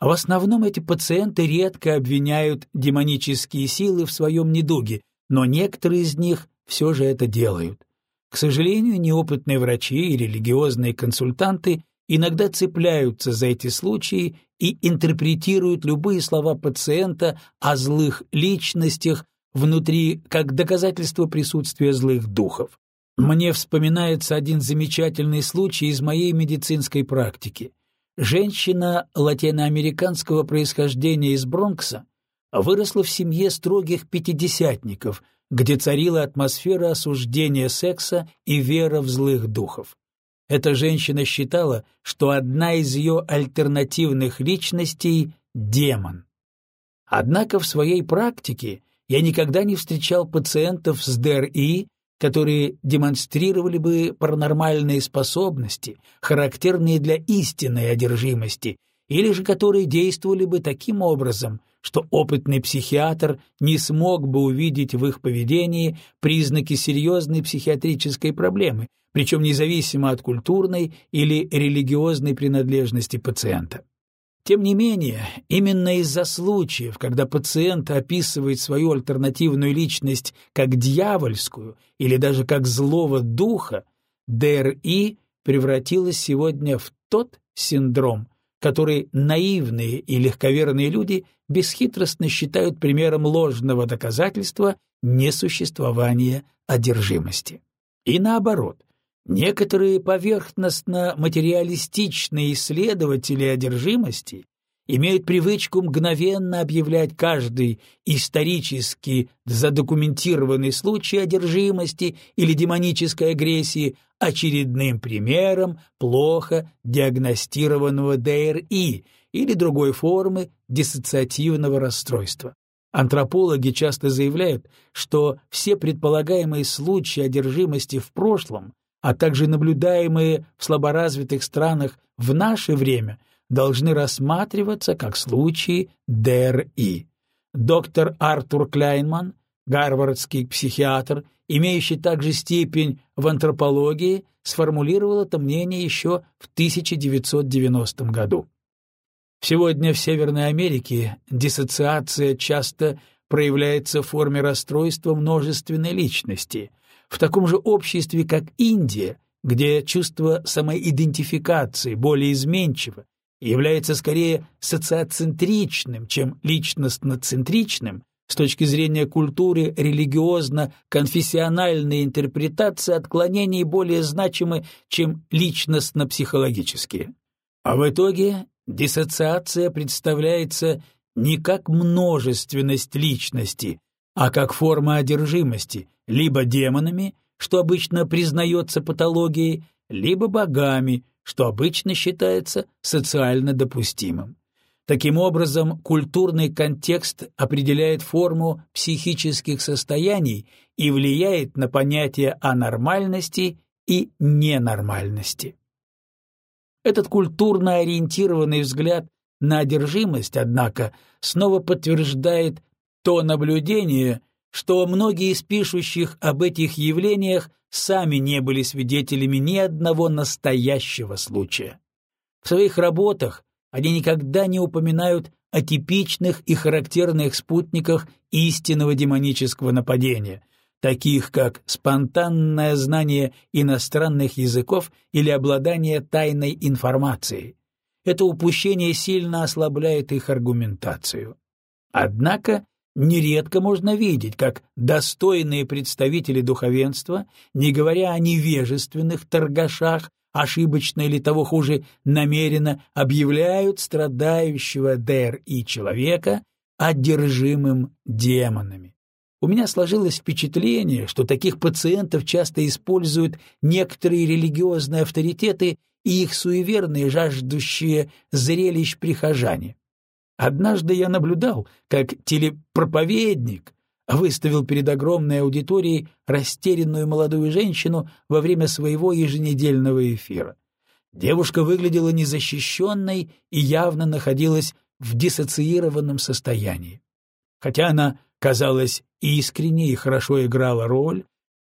В основном эти пациенты редко обвиняют демонические силы в своем недуге, но некоторые из них все же это делают. К сожалению, неопытные врачи и религиозные консультанты иногда цепляются за эти случаи и интерпретируют любые слова пациента о злых личностях внутри как доказательство присутствия злых духов. Мне вспоминается один замечательный случай из моей медицинской практики. Женщина латиноамериканского происхождения из Бронкса выросла в семье строгих пятидесятников, где царила атмосфера осуждения секса и вера в злых духов. Эта женщина считала, что одна из ее альтернативных личностей — демон. Однако в своей практике я никогда не встречал пациентов с ДРИ, которые демонстрировали бы паранормальные способности, характерные для истинной одержимости, или же которые действовали бы таким образом, что опытный психиатр не смог бы увидеть в их поведении признаки серьезной психиатрической проблемы, причем независимо от культурной или религиозной принадлежности пациента. Тем не менее, именно из-за случаев, когда пациент описывает свою альтернативную личность как дьявольскую или даже как злого духа, ДРИ превратилась сегодня в тот синдром, который наивные и легковерные люди бесхитростно считают примером ложного доказательства несуществования одержимости. И наоборот, Некоторые поверхностно-материалистичные исследователи одержимости имеют привычку мгновенно объявлять каждый исторически задокументированный случай одержимости или демонической агрессии очередным примером плохо диагностированного ДРИ или другой формы диссоциативного расстройства. Антропологи часто заявляют, что все предполагаемые случаи одержимости в прошлом, а также наблюдаемые в слаборазвитых странах в наше время, должны рассматриваться как случаи ДРИ. Доктор Артур Кляйнман, гарвардский психиатр, имеющий также степень в антропологии, сформулировал это мнение еще в 1990 году. Сегодня в Северной Америке диссоциация часто проявляется в форме расстройства множественной личности. В таком же обществе, как Индия, где чувство самоидентификации более изменчиво и является скорее социоцентричным, чем личностно-центричным, с точки зрения культуры религиозно-конфессиональные интерпретации отклонений более значимы, чем личностно-психологические. А в итоге диссоциация представляется не как множественность личности, а как форма одержимости, либо демонами, что обычно признается патологией, либо богами, что обычно считается социально допустимым. Таким образом, культурный контекст определяет форму психических состояний и влияет на понятие о нормальности и ненормальности. Этот культурно ориентированный взгляд на одержимость, однако, снова подтверждает то наблюдение, что многие из пишущих об этих явлениях сами не были свидетелями ни одного настоящего случая. В своих работах они никогда не упоминают о типичных и характерных спутниках истинного демонического нападения, таких как спонтанное знание иностранных языков или обладание тайной информацией. Это упущение сильно ослабляет их аргументацию. Однако нередко можно видеть, как достойные представители духовенства, не говоря о невежественных торгашах, ошибочно или того хуже намеренно объявляют страдающего ДРИ человека одержимым демонами. У меня сложилось впечатление, что таких пациентов часто используют некоторые религиозные авторитеты и их суеверные, жаждущие зрелищ прихожане. Однажды я наблюдал, как телепроповедник выставил перед огромной аудиторией растерянную молодую женщину во время своего еженедельного эфира. Девушка выглядела незащищенной и явно находилась в диссоциированном состоянии. Хотя она казалось, искренне и хорошо играла роль,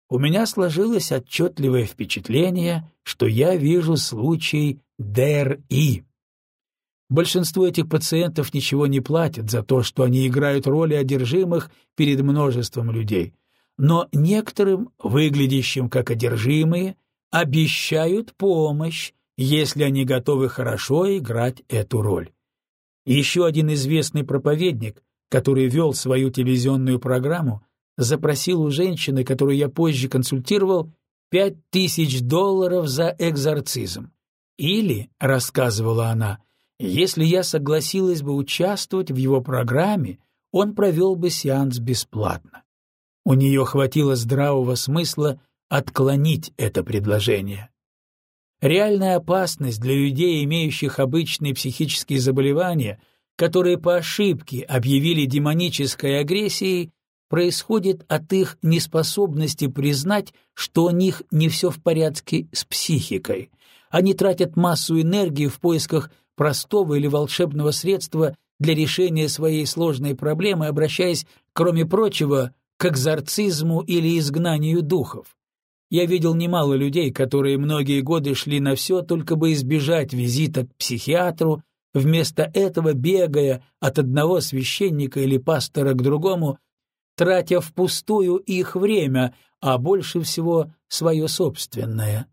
у меня сложилось отчетливое впечатление, что я вижу случай ДРИ. Большинство этих пациентов ничего не платят за то, что они играют роли одержимых перед множеством людей, но некоторым, выглядящим как одержимые, обещают помощь, если они готовы хорошо играть эту роль. Еще один известный проповедник который вел свою телевизионную программу, запросил у женщины, которую я позже консультировал, пять тысяч долларов за экзорцизм. Или, рассказывала она, если я согласилась бы участвовать в его программе, он провел бы сеанс бесплатно. У нее хватило здравого смысла отклонить это предложение. Реальная опасность для людей, имеющих обычные психические заболевания, которые по ошибке объявили демонической агрессией, происходит от их неспособности признать, что у них не все в порядке с психикой. Они тратят массу энергии в поисках простого или волшебного средства для решения своей сложной проблемы, обращаясь, кроме прочего, к экзорцизму или изгнанию духов. Я видел немало людей, которые многие годы шли на все, только бы избежать визита к психиатру вместо этого бегая от одного священника или пастора к другому, тратя впустую их время, а больше всего свое собственное.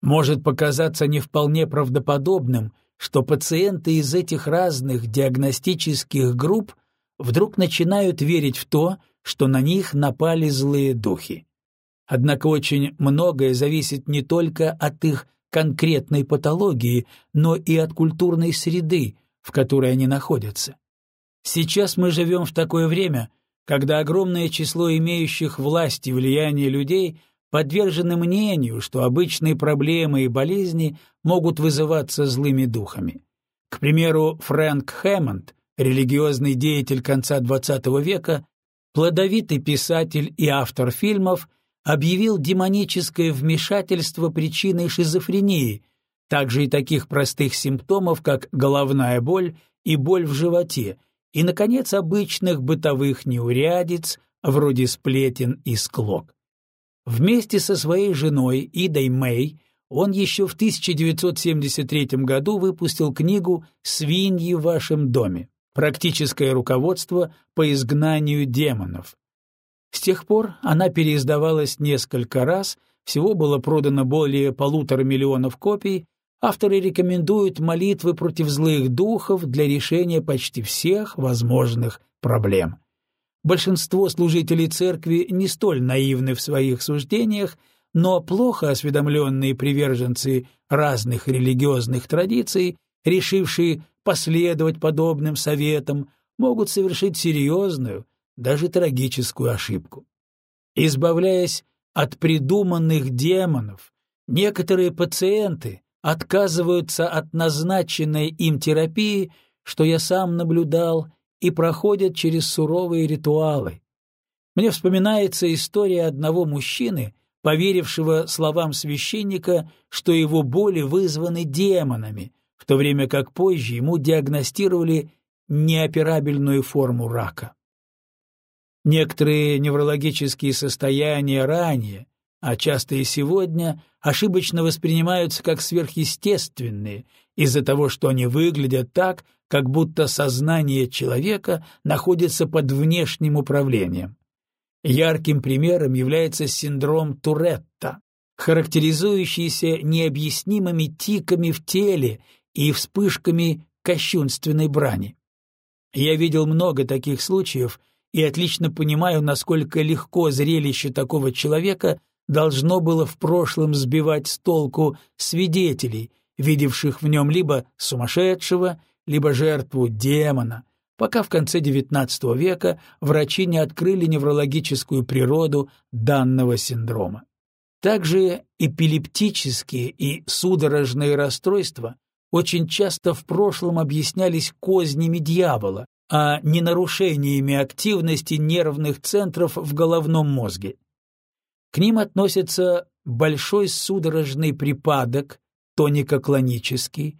Может показаться не вполне правдоподобным, что пациенты из этих разных диагностических групп вдруг начинают верить в то, что на них напали злые духи. Однако очень многое зависит не только от их конкретной патологии, но и от культурной среды, в которой они находятся. Сейчас мы живем в такое время, когда огромное число имеющих власть и влияние людей подвержены мнению, что обычные проблемы и болезни могут вызываться злыми духами. К примеру, Фрэнк Хэммонд, религиозный деятель конца XX века, плодовитый писатель и автор фильмов, объявил демоническое вмешательство причиной шизофрении, также и таких простых симптомов, как головная боль и боль в животе, и, наконец, обычных бытовых неурядиц, вроде сплетен и склок. Вместе со своей женой Идой Мэй он еще в 1973 году выпустил книгу «Свиньи в вашем доме. Практическое руководство по изгнанию демонов». С тех пор она переиздавалась несколько раз, всего было продано более полутора миллионов копий, авторы рекомендуют молитвы против злых духов для решения почти всех возможных проблем. Большинство служителей церкви не столь наивны в своих суждениях, но плохо осведомленные приверженцы разных религиозных традиций, решившие последовать подобным советам, могут совершить серьезную, даже трагическую ошибку. Избавляясь от придуманных демонов, некоторые пациенты отказываются от назначенной им терапии, что я сам наблюдал, и проходят через суровые ритуалы. Мне вспоминается история одного мужчины, поверившего словам священника, что его боли вызваны демонами, в то время как позже ему диагностировали неоперабельную форму рака. Некоторые неврологические состояния ранее, а часто и сегодня, ошибочно воспринимаются как сверхъестественные из-за того, что они выглядят так, как будто сознание человека находится под внешним управлением. Ярким примером является синдром Туретта, характеризующийся необъяснимыми тиками в теле и вспышками кощунственной брани. Я видел много таких случаев и отлично понимаю, насколько легко зрелище такого человека должно было в прошлом сбивать с толку свидетелей, видевших в нем либо сумасшедшего, либо жертву демона, пока в конце XIX века врачи не открыли неврологическую природу данного синдрома. Также эпилептические и судорожные расстройства очень часто в прошлом объяснялись кознями дьявола, а не нарушениями активности нервных центров в головном мозге. К ним относятся большой судорожный припадок, тонико-клонический,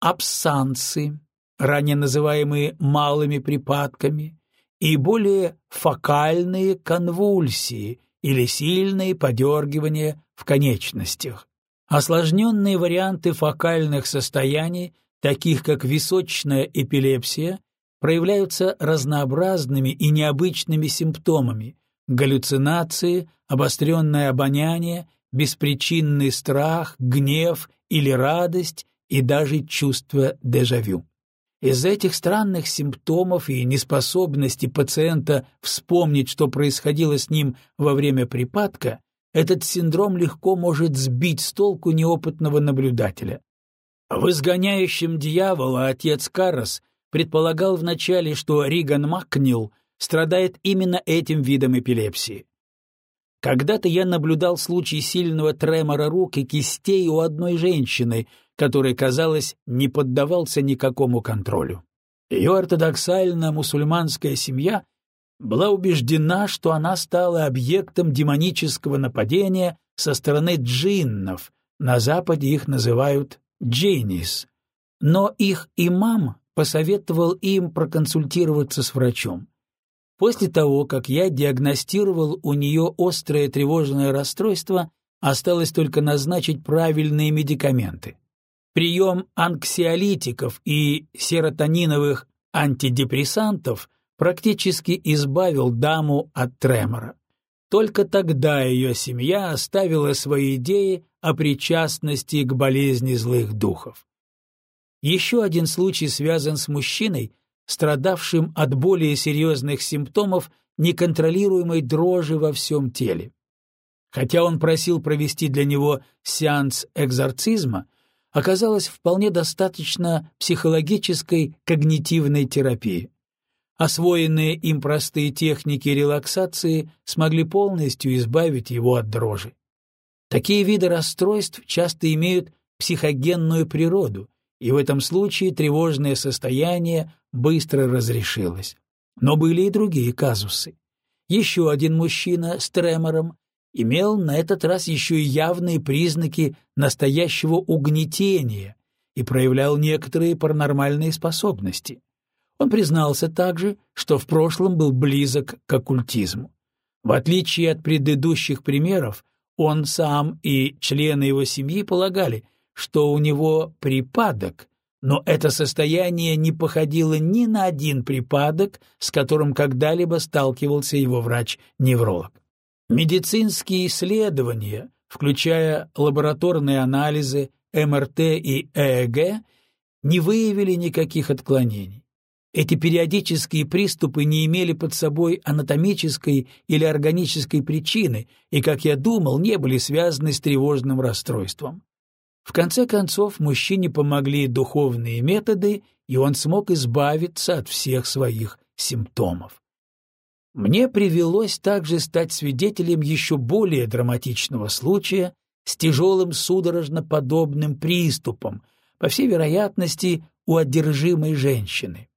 абсансы, ранее называемые малыми припадками, и более фокальные конвульсии или сильные подергивания в конечностях. Осложненные варианты фокальных состояний, таких как височная эпилепсия, проявляются разнообразными и необычными симптомами – галлюцинации, обостренное обоняние, беспричинный страх, гнев или радость и даже чувство дежавю. Из этих странных симптомов и неспособности пациента вспомнить, что происходило с ним во время припадка, этот синдром легко может сбить с толку неопытного наблюдателя. В «Изгоняющем дьявола» отец Каррос предполагал вначале, что Риган Макнил страдает именно этим видом эпилепсии. Когда-то я наблюдал случай сильного тремора рук и кистей у одной женщины, который, казалось, не поддавался никакому контролю. Ее ортодоксально-мусульманская семья была убеждена, что она стала объектом демонического нападения со стороны джиннов, на Западе их называют джиннис, но их имам посоветовал им проконсультироваться с врачом. После того, как я диагностировал у нее острое тревожное расстройство, осталось только назначить правильные медикаменты. Прием анксиолитиков и серотониновых антидепрессантов практически избавил даму от тремора. Только тогда ее семья оставила свои идеи о причастности к болезни злых духов. Еще один случай связан с мужчиной, страдавшим от более серьезных симптомов неконтролируемой дрожи во всем теле. Хотя он просил провести для него сеанс экзорцизма, оказалось вполне достаточно психологической когнитивной терапии. Освоенные им простые техники релаксации смогли полностью избавить его от дрожи. Такие виды расстройств часто имеют психогенную природу, и в этом случае тревожное состояние быстро разрешилось. Но были и другие казусы. Еще один мужчина с тремором имел на этот раз еще и явные признаки настоящего угнетения и проявлял некоторые паранормальные способности. Он признался также, что в прошлом был близок к оккультизму. В отличие от предыдущих примеров, он сам и члены его семьи полагали, что у него припадок, но это состояние не походило ни на один припадок, с которым когда-либо сталкивался его врач-невролог. Медицинские исследования, включая лабораторные анализы, МРТ и ЭЭГ, не выявили никаких отклонений. Эти периодические приступы не имели под собой анатомической или органической причины и, как я думал, не были связаны с тревожным расстройством. В конце концов, мужчине помогли духовные методы, и он смог избавиться от всех своих симптомов. Мне привелось также стать свидетелем еще более драматичного случая с тяжелым судорожно-подобным приступом, по всей вероятности, у одержимой женщины.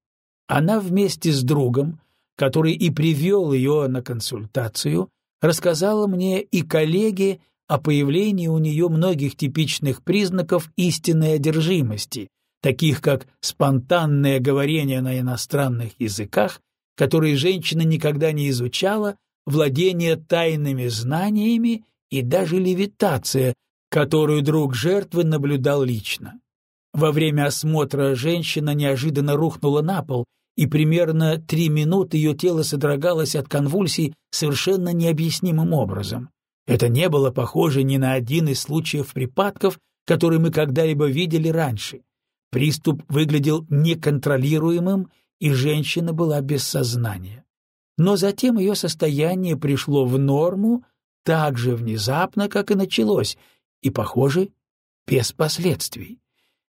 Она вместе с другом, который и привел ее на консультацию, рассказала мне и коллеге о появлении у нее многих типичных признаков истинной одержимости, таких как спонтанное говорение на иностранных языках, которые женщина никогда не изучала, владение тайными знаниями и даже левитация, которую друг жертвы наблюдал лично. Во время осмотра женщина неожиданно рухнула на пол, и примерно три минуты ее тело содрогалось от конвульсий совершенно необъяснимым образом. Это не было похоже ни на один из случаев припадков, которые мы когда-либо видели раньше. Приступ выглядел неконтролируемым, и женщина была без сознания. Но затем ее состояние пришло в норму так же внезапно, как и началось, и, похоже, без последствий.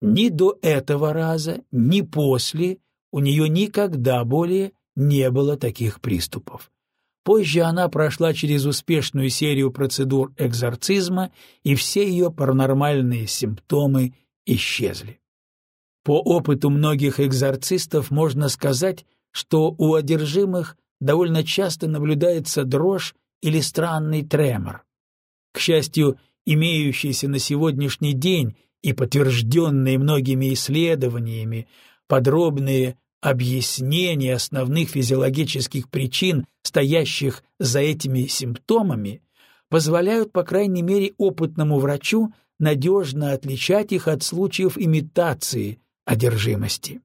Ни до этого раза, ни после у нее никогда более не было таких приступов. Позже она прошла через успешную серию процедур экзорцизма, и все ее паранормальные симптомы исчезли. По опыту многих экзорцистов можно сказать, что у одержимых довольно часто наблюдается дрожь или странный тремор. К счастью, имеющиеся на сегодняшний день и подтвержденные многими исследованиями подробные объяснение основных физиологических причин, стоящих за этими симптомами, позволяют, по крайней мере, опытному врачу надежно отличать их от случаев имитации одержимости.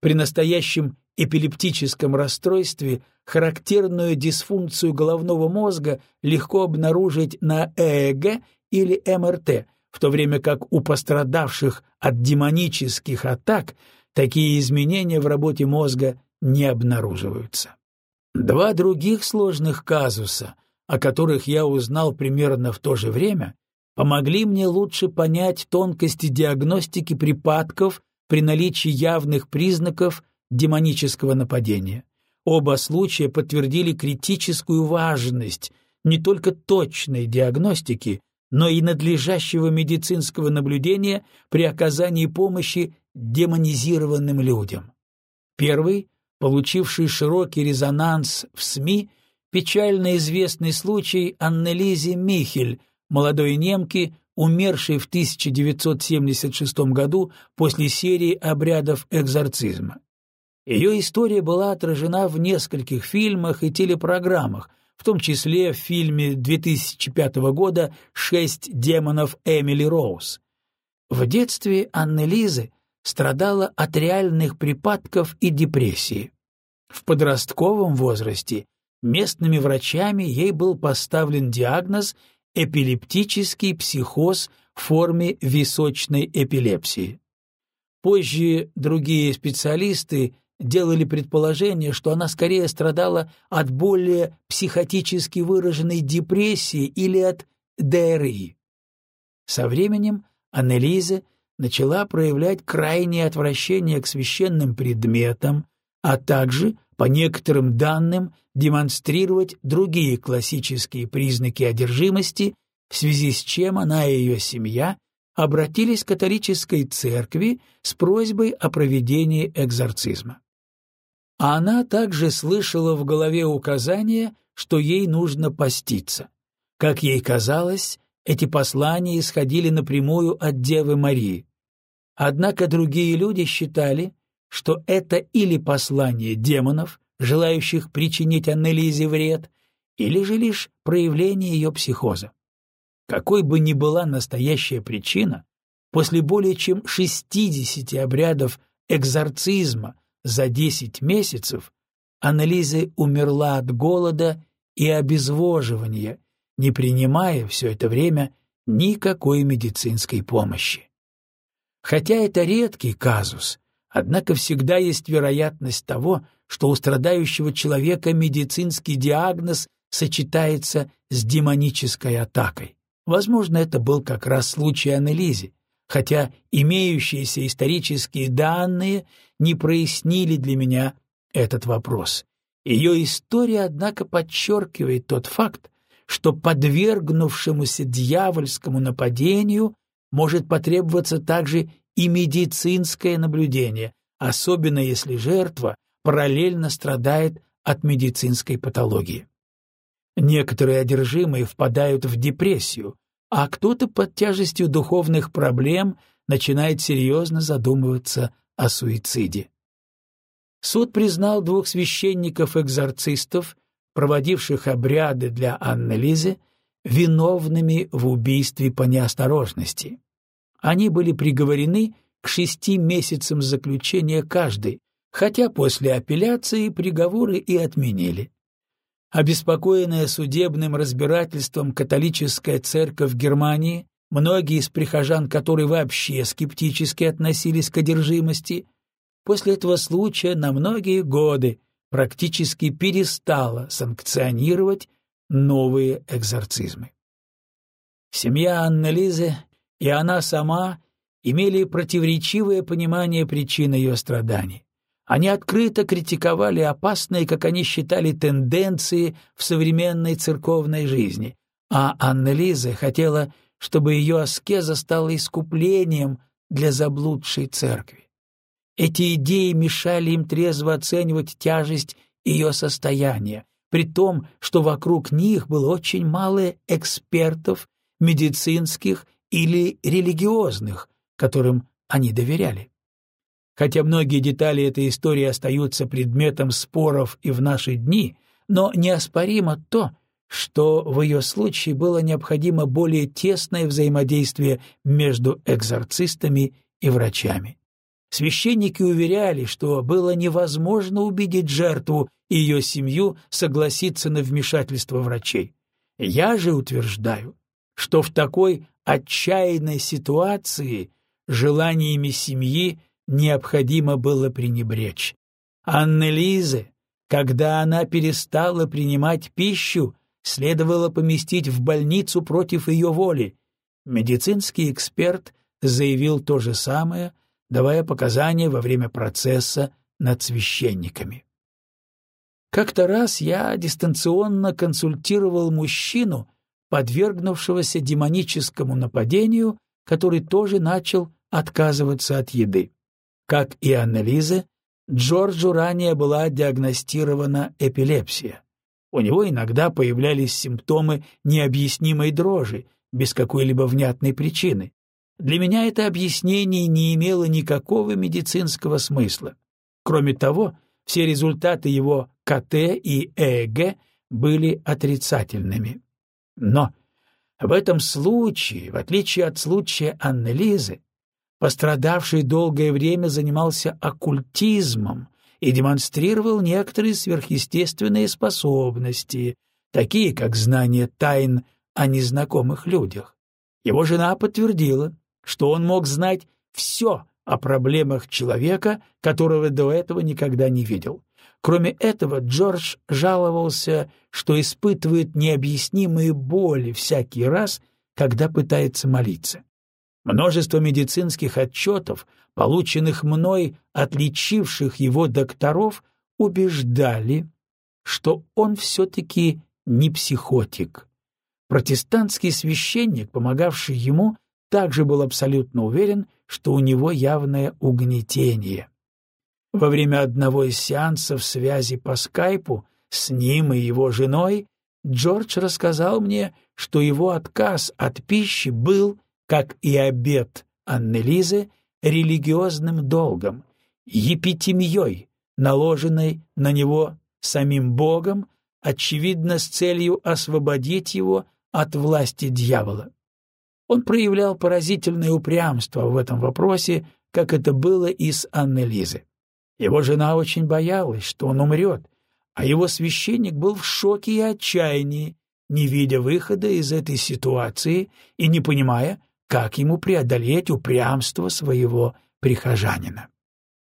При настоящем эпилептическом расстройстве характерную дисфункцию головного мозга легко обнаружить на ЭЭГ или МРТ, в то время как у пострадавших от демонических атак такие изменения в работе мозга не обнаруживаются. Два других сложных казуса, о которых я узнал примерно в то же время, помогли мне лучше понять тонкости диагностики припадков при наличии явных признаков демонического нападения. Оба случая подтвердили критическую важность не только точной диагностики, но и надлежащего медицинского наблюдения при оказании помощи демонизированным людям. Первый, получивший широкий резонанс в СМИ, печально известный случай Аннелизи Михель, молодой немки, умершей в 1976 году после серии обрядов экзорцизма. Ее история была отражена в нескольких фильмах и телепрограммах, в том числе в фильме 2005 года «Шесть демонов Эмили Роуз». В детстве Анны Лизы страдала от реальных припадков и депрессии. В подростковом возрасте местными врачами ей был поставлен диагноз эпилептический психоз в форме височной эпилепсии. Позже другие специалисты делали предположение, что она скорее страдала от более психотически выраженной депрессии или от ДРИ. Со временем Аннелиза начала проявлять крайнее отвращение к священным предметам, а также, по некоторым данным, демонстрировать другие классические признаки одержимости, в связи с чем она и ее семья обратились к католической церкви с просьбой о проведении экзорцизма. а она также слышала в голове указания, что ей нужно поститься. Как ей казалось, эти послания исходили напрямую от Девы Марии. Однако другие люди считали, что это или послание демонов, желающих причинить Аннелизе вред, или же лишь проявление ее психоза. Какой бы ни была настоящая причина, после более чем 60 обрядов экзорцизма за 10 месяцев Аннелиза умерла от голода и обезвоживания, не принимая все это время никакой медицинской помощи. Хотя это редкий казус, однако всегда есть вероятность того, что у страдающего человека медицинский диагноз сочетается с демонической атакой. Возможно, это был как раз случай Аннелизи, хотя имеющиеся исторические данные не прояснили для меня этот вопрос. Ее история, однако, подчеркивает тот факт, что подвергнувшемуся дьявольскому нападению может потребоваться также и медицинское наблюдение, особенно если жертва параллельно страдает от медицинской патологии. Некоторые одержимые впадают в депрессию, а кто-то под тяжестью духовных проблем начинает серьезно задумываться о суициде. Суд признал двух священников-экзорцистов, проводивших обряды для Анны Лизы, виновными в убийстве по неосторожности. Они были приговорены к шести месяцам заключения каждый, хотя после апелляции приговоры и отменили. Обеспокоенная судебным разбирательством католическая церковь Германии, многие из прихожан которой вообще скептически относились к одержимости, после этого случая на многие годы практически перестала санкционировать новые экзорцизмы. Семья Анны-Лизы и она сама имели противоречивое понимание причин ее страданий. Они открыто критиковали опасные, как они считали, тенденции в современной церковной жизни, а Анна-Лиза хотела, чтобы ее аскеза стала искуплением для заблудшей церкви. Эти идеи мешали им трезво оценивать тяжесть ее состояния, при том, что вокруг них было очень мало экспертов, медицинских или религиозных, которым они доверяли. Хотя многие детали этой истории остаются предметом споров и в наши дни, но неоспоримо то, что в ее случае было необходимо более тесное взаимодействие между экзорцистами и врачами. Священники уверяли, что было невозможно убедить жертву и ее семью согласиться на вмешательство врачей. Я же утверждаю, что в такой отчаянной ситуации желаниями семьи необходимо было пренебречь. Анны-Лизе, когда она перестала принимать пищу, следовало поместить в больницу против ее воли. Медицинский эксперт заявил то же самое, давая показания во время процесса над священниками. Как-то раз я дистанционно консультировал мужчину, подвергнувшегося демоническому нападению, который тоже начал отказываться от еды. Как и Аннелизе, Джорджу ранее была диагностирована эпилепсия. У него иногда появлялись симптомы необъяснимой дрожи, без какой-либо внятной причины. Для меня это объяснение не имело никакого медицинского смысла. Кроме того, все результаты его КТ и ЭЭГ были отрицательными. Но в этом случае, в отличие от случая Анны Лизы, Пострадавший долгое время занимался оккультизмом и демонстрировал некоторые сверхъестественные способности, такие как знание тайн о незнакомых людях. Его жена подтвердила, что он мог знать все о проблемах человека, которого до этого никогда не видел. Кроме этого, Джордж жаловался, что испытывает необъяснимые боли всякий раз, когда пытается молиться. Множество медицинских отчетов, полученных мной отличивших его докторов, убеждали, что он все-таки не психотик. Протестантский священник, помогавший ему, также был абсолютно уверен, что у него явное угнетение. Во время одного из сеансов связи по скайпу с ним и его женой Джордж рассказал мне, что его отказ от пищи был, как и обед Аннелизы, религиозным долгом, епитемьей, наложенной на него самим Богом, очевидно, с целью освободить его от власти дьявола. Он проявлял поразительное упрямство в этом вопросе, как это было и с Аннелизой. Его жена очень боялась, что он умрет, а его священник был в шоке и отчаянии, не видя выхода из этой ситуации и не понимая, как ему преодолеть упрямство своего прихожанина.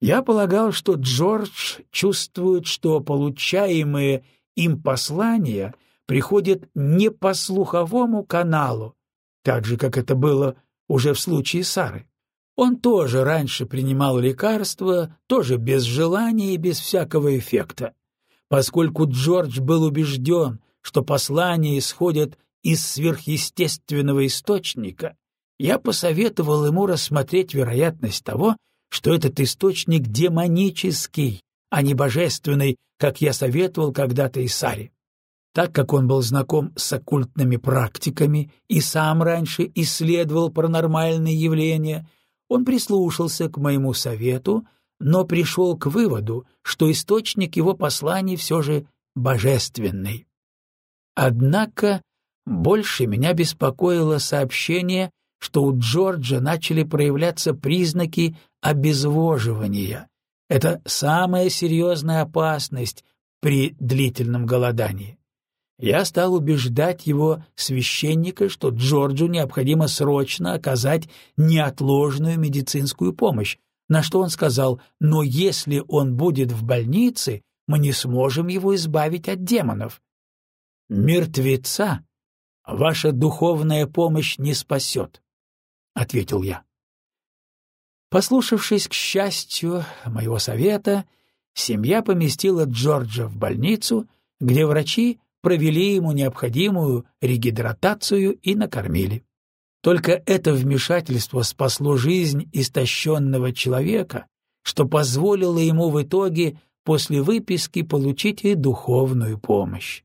Я полагал, что Джордж чувствует, что получаемые им послания приходят не по слуховому каналу, так же, как это было уже в случае Сары. Он тоже раньше принимал лекарства, тоже без желания и без всякого эффекта. Поскольку Джордж был убежден, что послания исходят из сверхъестественного источника, я посоветовал ему рассмотреть вероятность того, что этот источник демонический, а не божественный, как я советовал когда-то Исаре. Так как он был знаком с оккультными практиками и сам раньше исследовал паранормальные явления, он прислушался к моему совету, но пришел к выводу, что источник его посланий все же божественный. Однако больше меня беспокоило сообщение, что у Джорджа начали проявляться признаки обезвоживания. Это самая серьезная опасность при длительном голодании. Я стал убеждать его священника, что Джорджу необходимо срочно оказать неотложную медицинскую помощь, на что он сказал, «Но если он будет в больнице, мы не сможем его избавить от демонов». «Мертвеца ваша духовная помощь не спасет», — ответил я. Послушавшись, к счастью, моего совета, семья поместила Джорджа в больницу, где врачи провели ему необходимую регидратацию и накормили. Только это вмешательство спасло жизнь истощенного человека, что позволило ему в итоге после выписки получить и духовную помощь.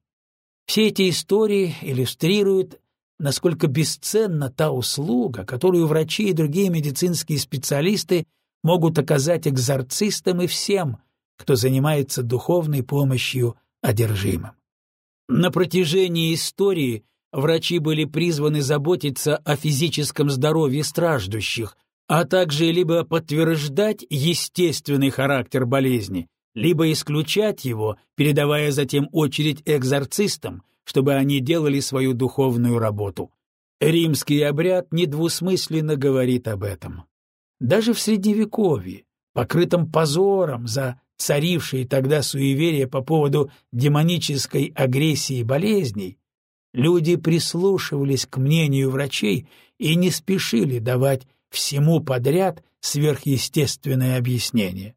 Все эти истории иллюстрируют, насколько бесценна та услуга, которую врачи и другие медицинские специалисты могут оказать экзорцистам и всем, кто занимается духовной помощью одержимым. На протяжении истории врачи были призваны заботиться о физическом здоровье страждущих, а также либо подтверждать естественный характер болезни, либо исключать его, передавая затем очередь экзорцистам, чтобы они делали свою духовную работу. Римский обряд недвусмысленно говорит об этом. Даже в Средневековье, покрытом позором за царившие тогда суеверия по поводу демонической агрессии болезней, люди прислушивались к мнению врачей и не спешили давать всему подряд сверхъестественное объяснение.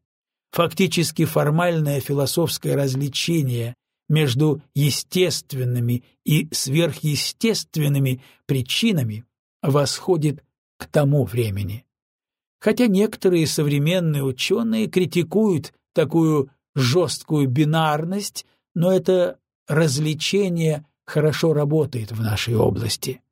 Фактически формальное философское развлечение между естественными и сверхъестественными причинами восходит к тому времени. Хотя некоторые современные ученые критикуют такую жесткую бинарность, но это развлечение хорошо работает в нашей области.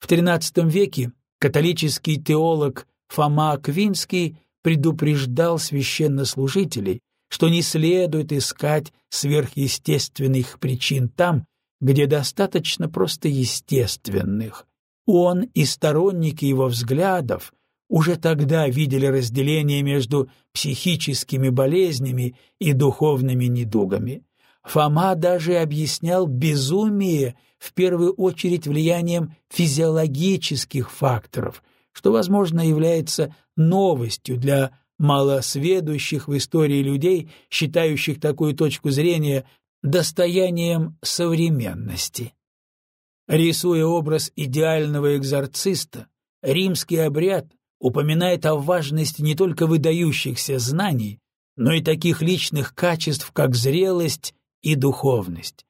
В XIII веке католический теолог Фома Аквинский предупреждал священнослужителей, что не следует искать сверхъестественных причин там, где достаточно просто естественных. Он и сторонники его взглядов уже тогда видели разделение между психическими болезнями и духовными недугами. Фома даже объяснял безумие в первую очередь влиянием физиологических факторов, что, возможно, является новостью для малосведущих в истории людей, считающих такую точку зрения достоянием современности. Рисуя образ идеального экзорциста, римский обряд упоминает о важности не только выдающихся знаний, но и таких личных качеств, как зрелость и духовность.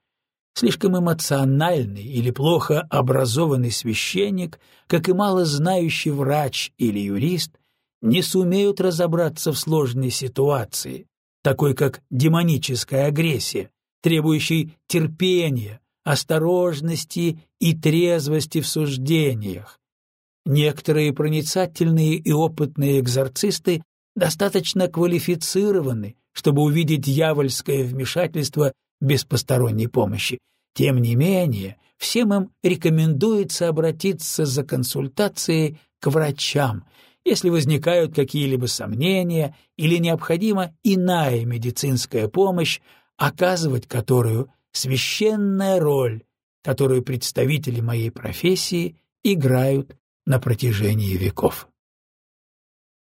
Слишком эмоциональный или плохо образованный священник, как и мало знающий врач или юрист, не сумеют разобраться в сложной ситуации, такой как демоническая агрессия, требующей терпения, осторожности и трезвости в суждениях. Некоторые проницательные и опытные экзорцисты достаточно квалифицированы, чтобы увидеть дьявольское вмешательство без посторонней помощи. Тем не менее, всем им рекомендуется обратиться за консультацией к врачам, если возникают какие-либо сомнения или необходима иная медицинская помощь, оказывать которую священная роль, которую представители моей профессии играют на протяжении веков.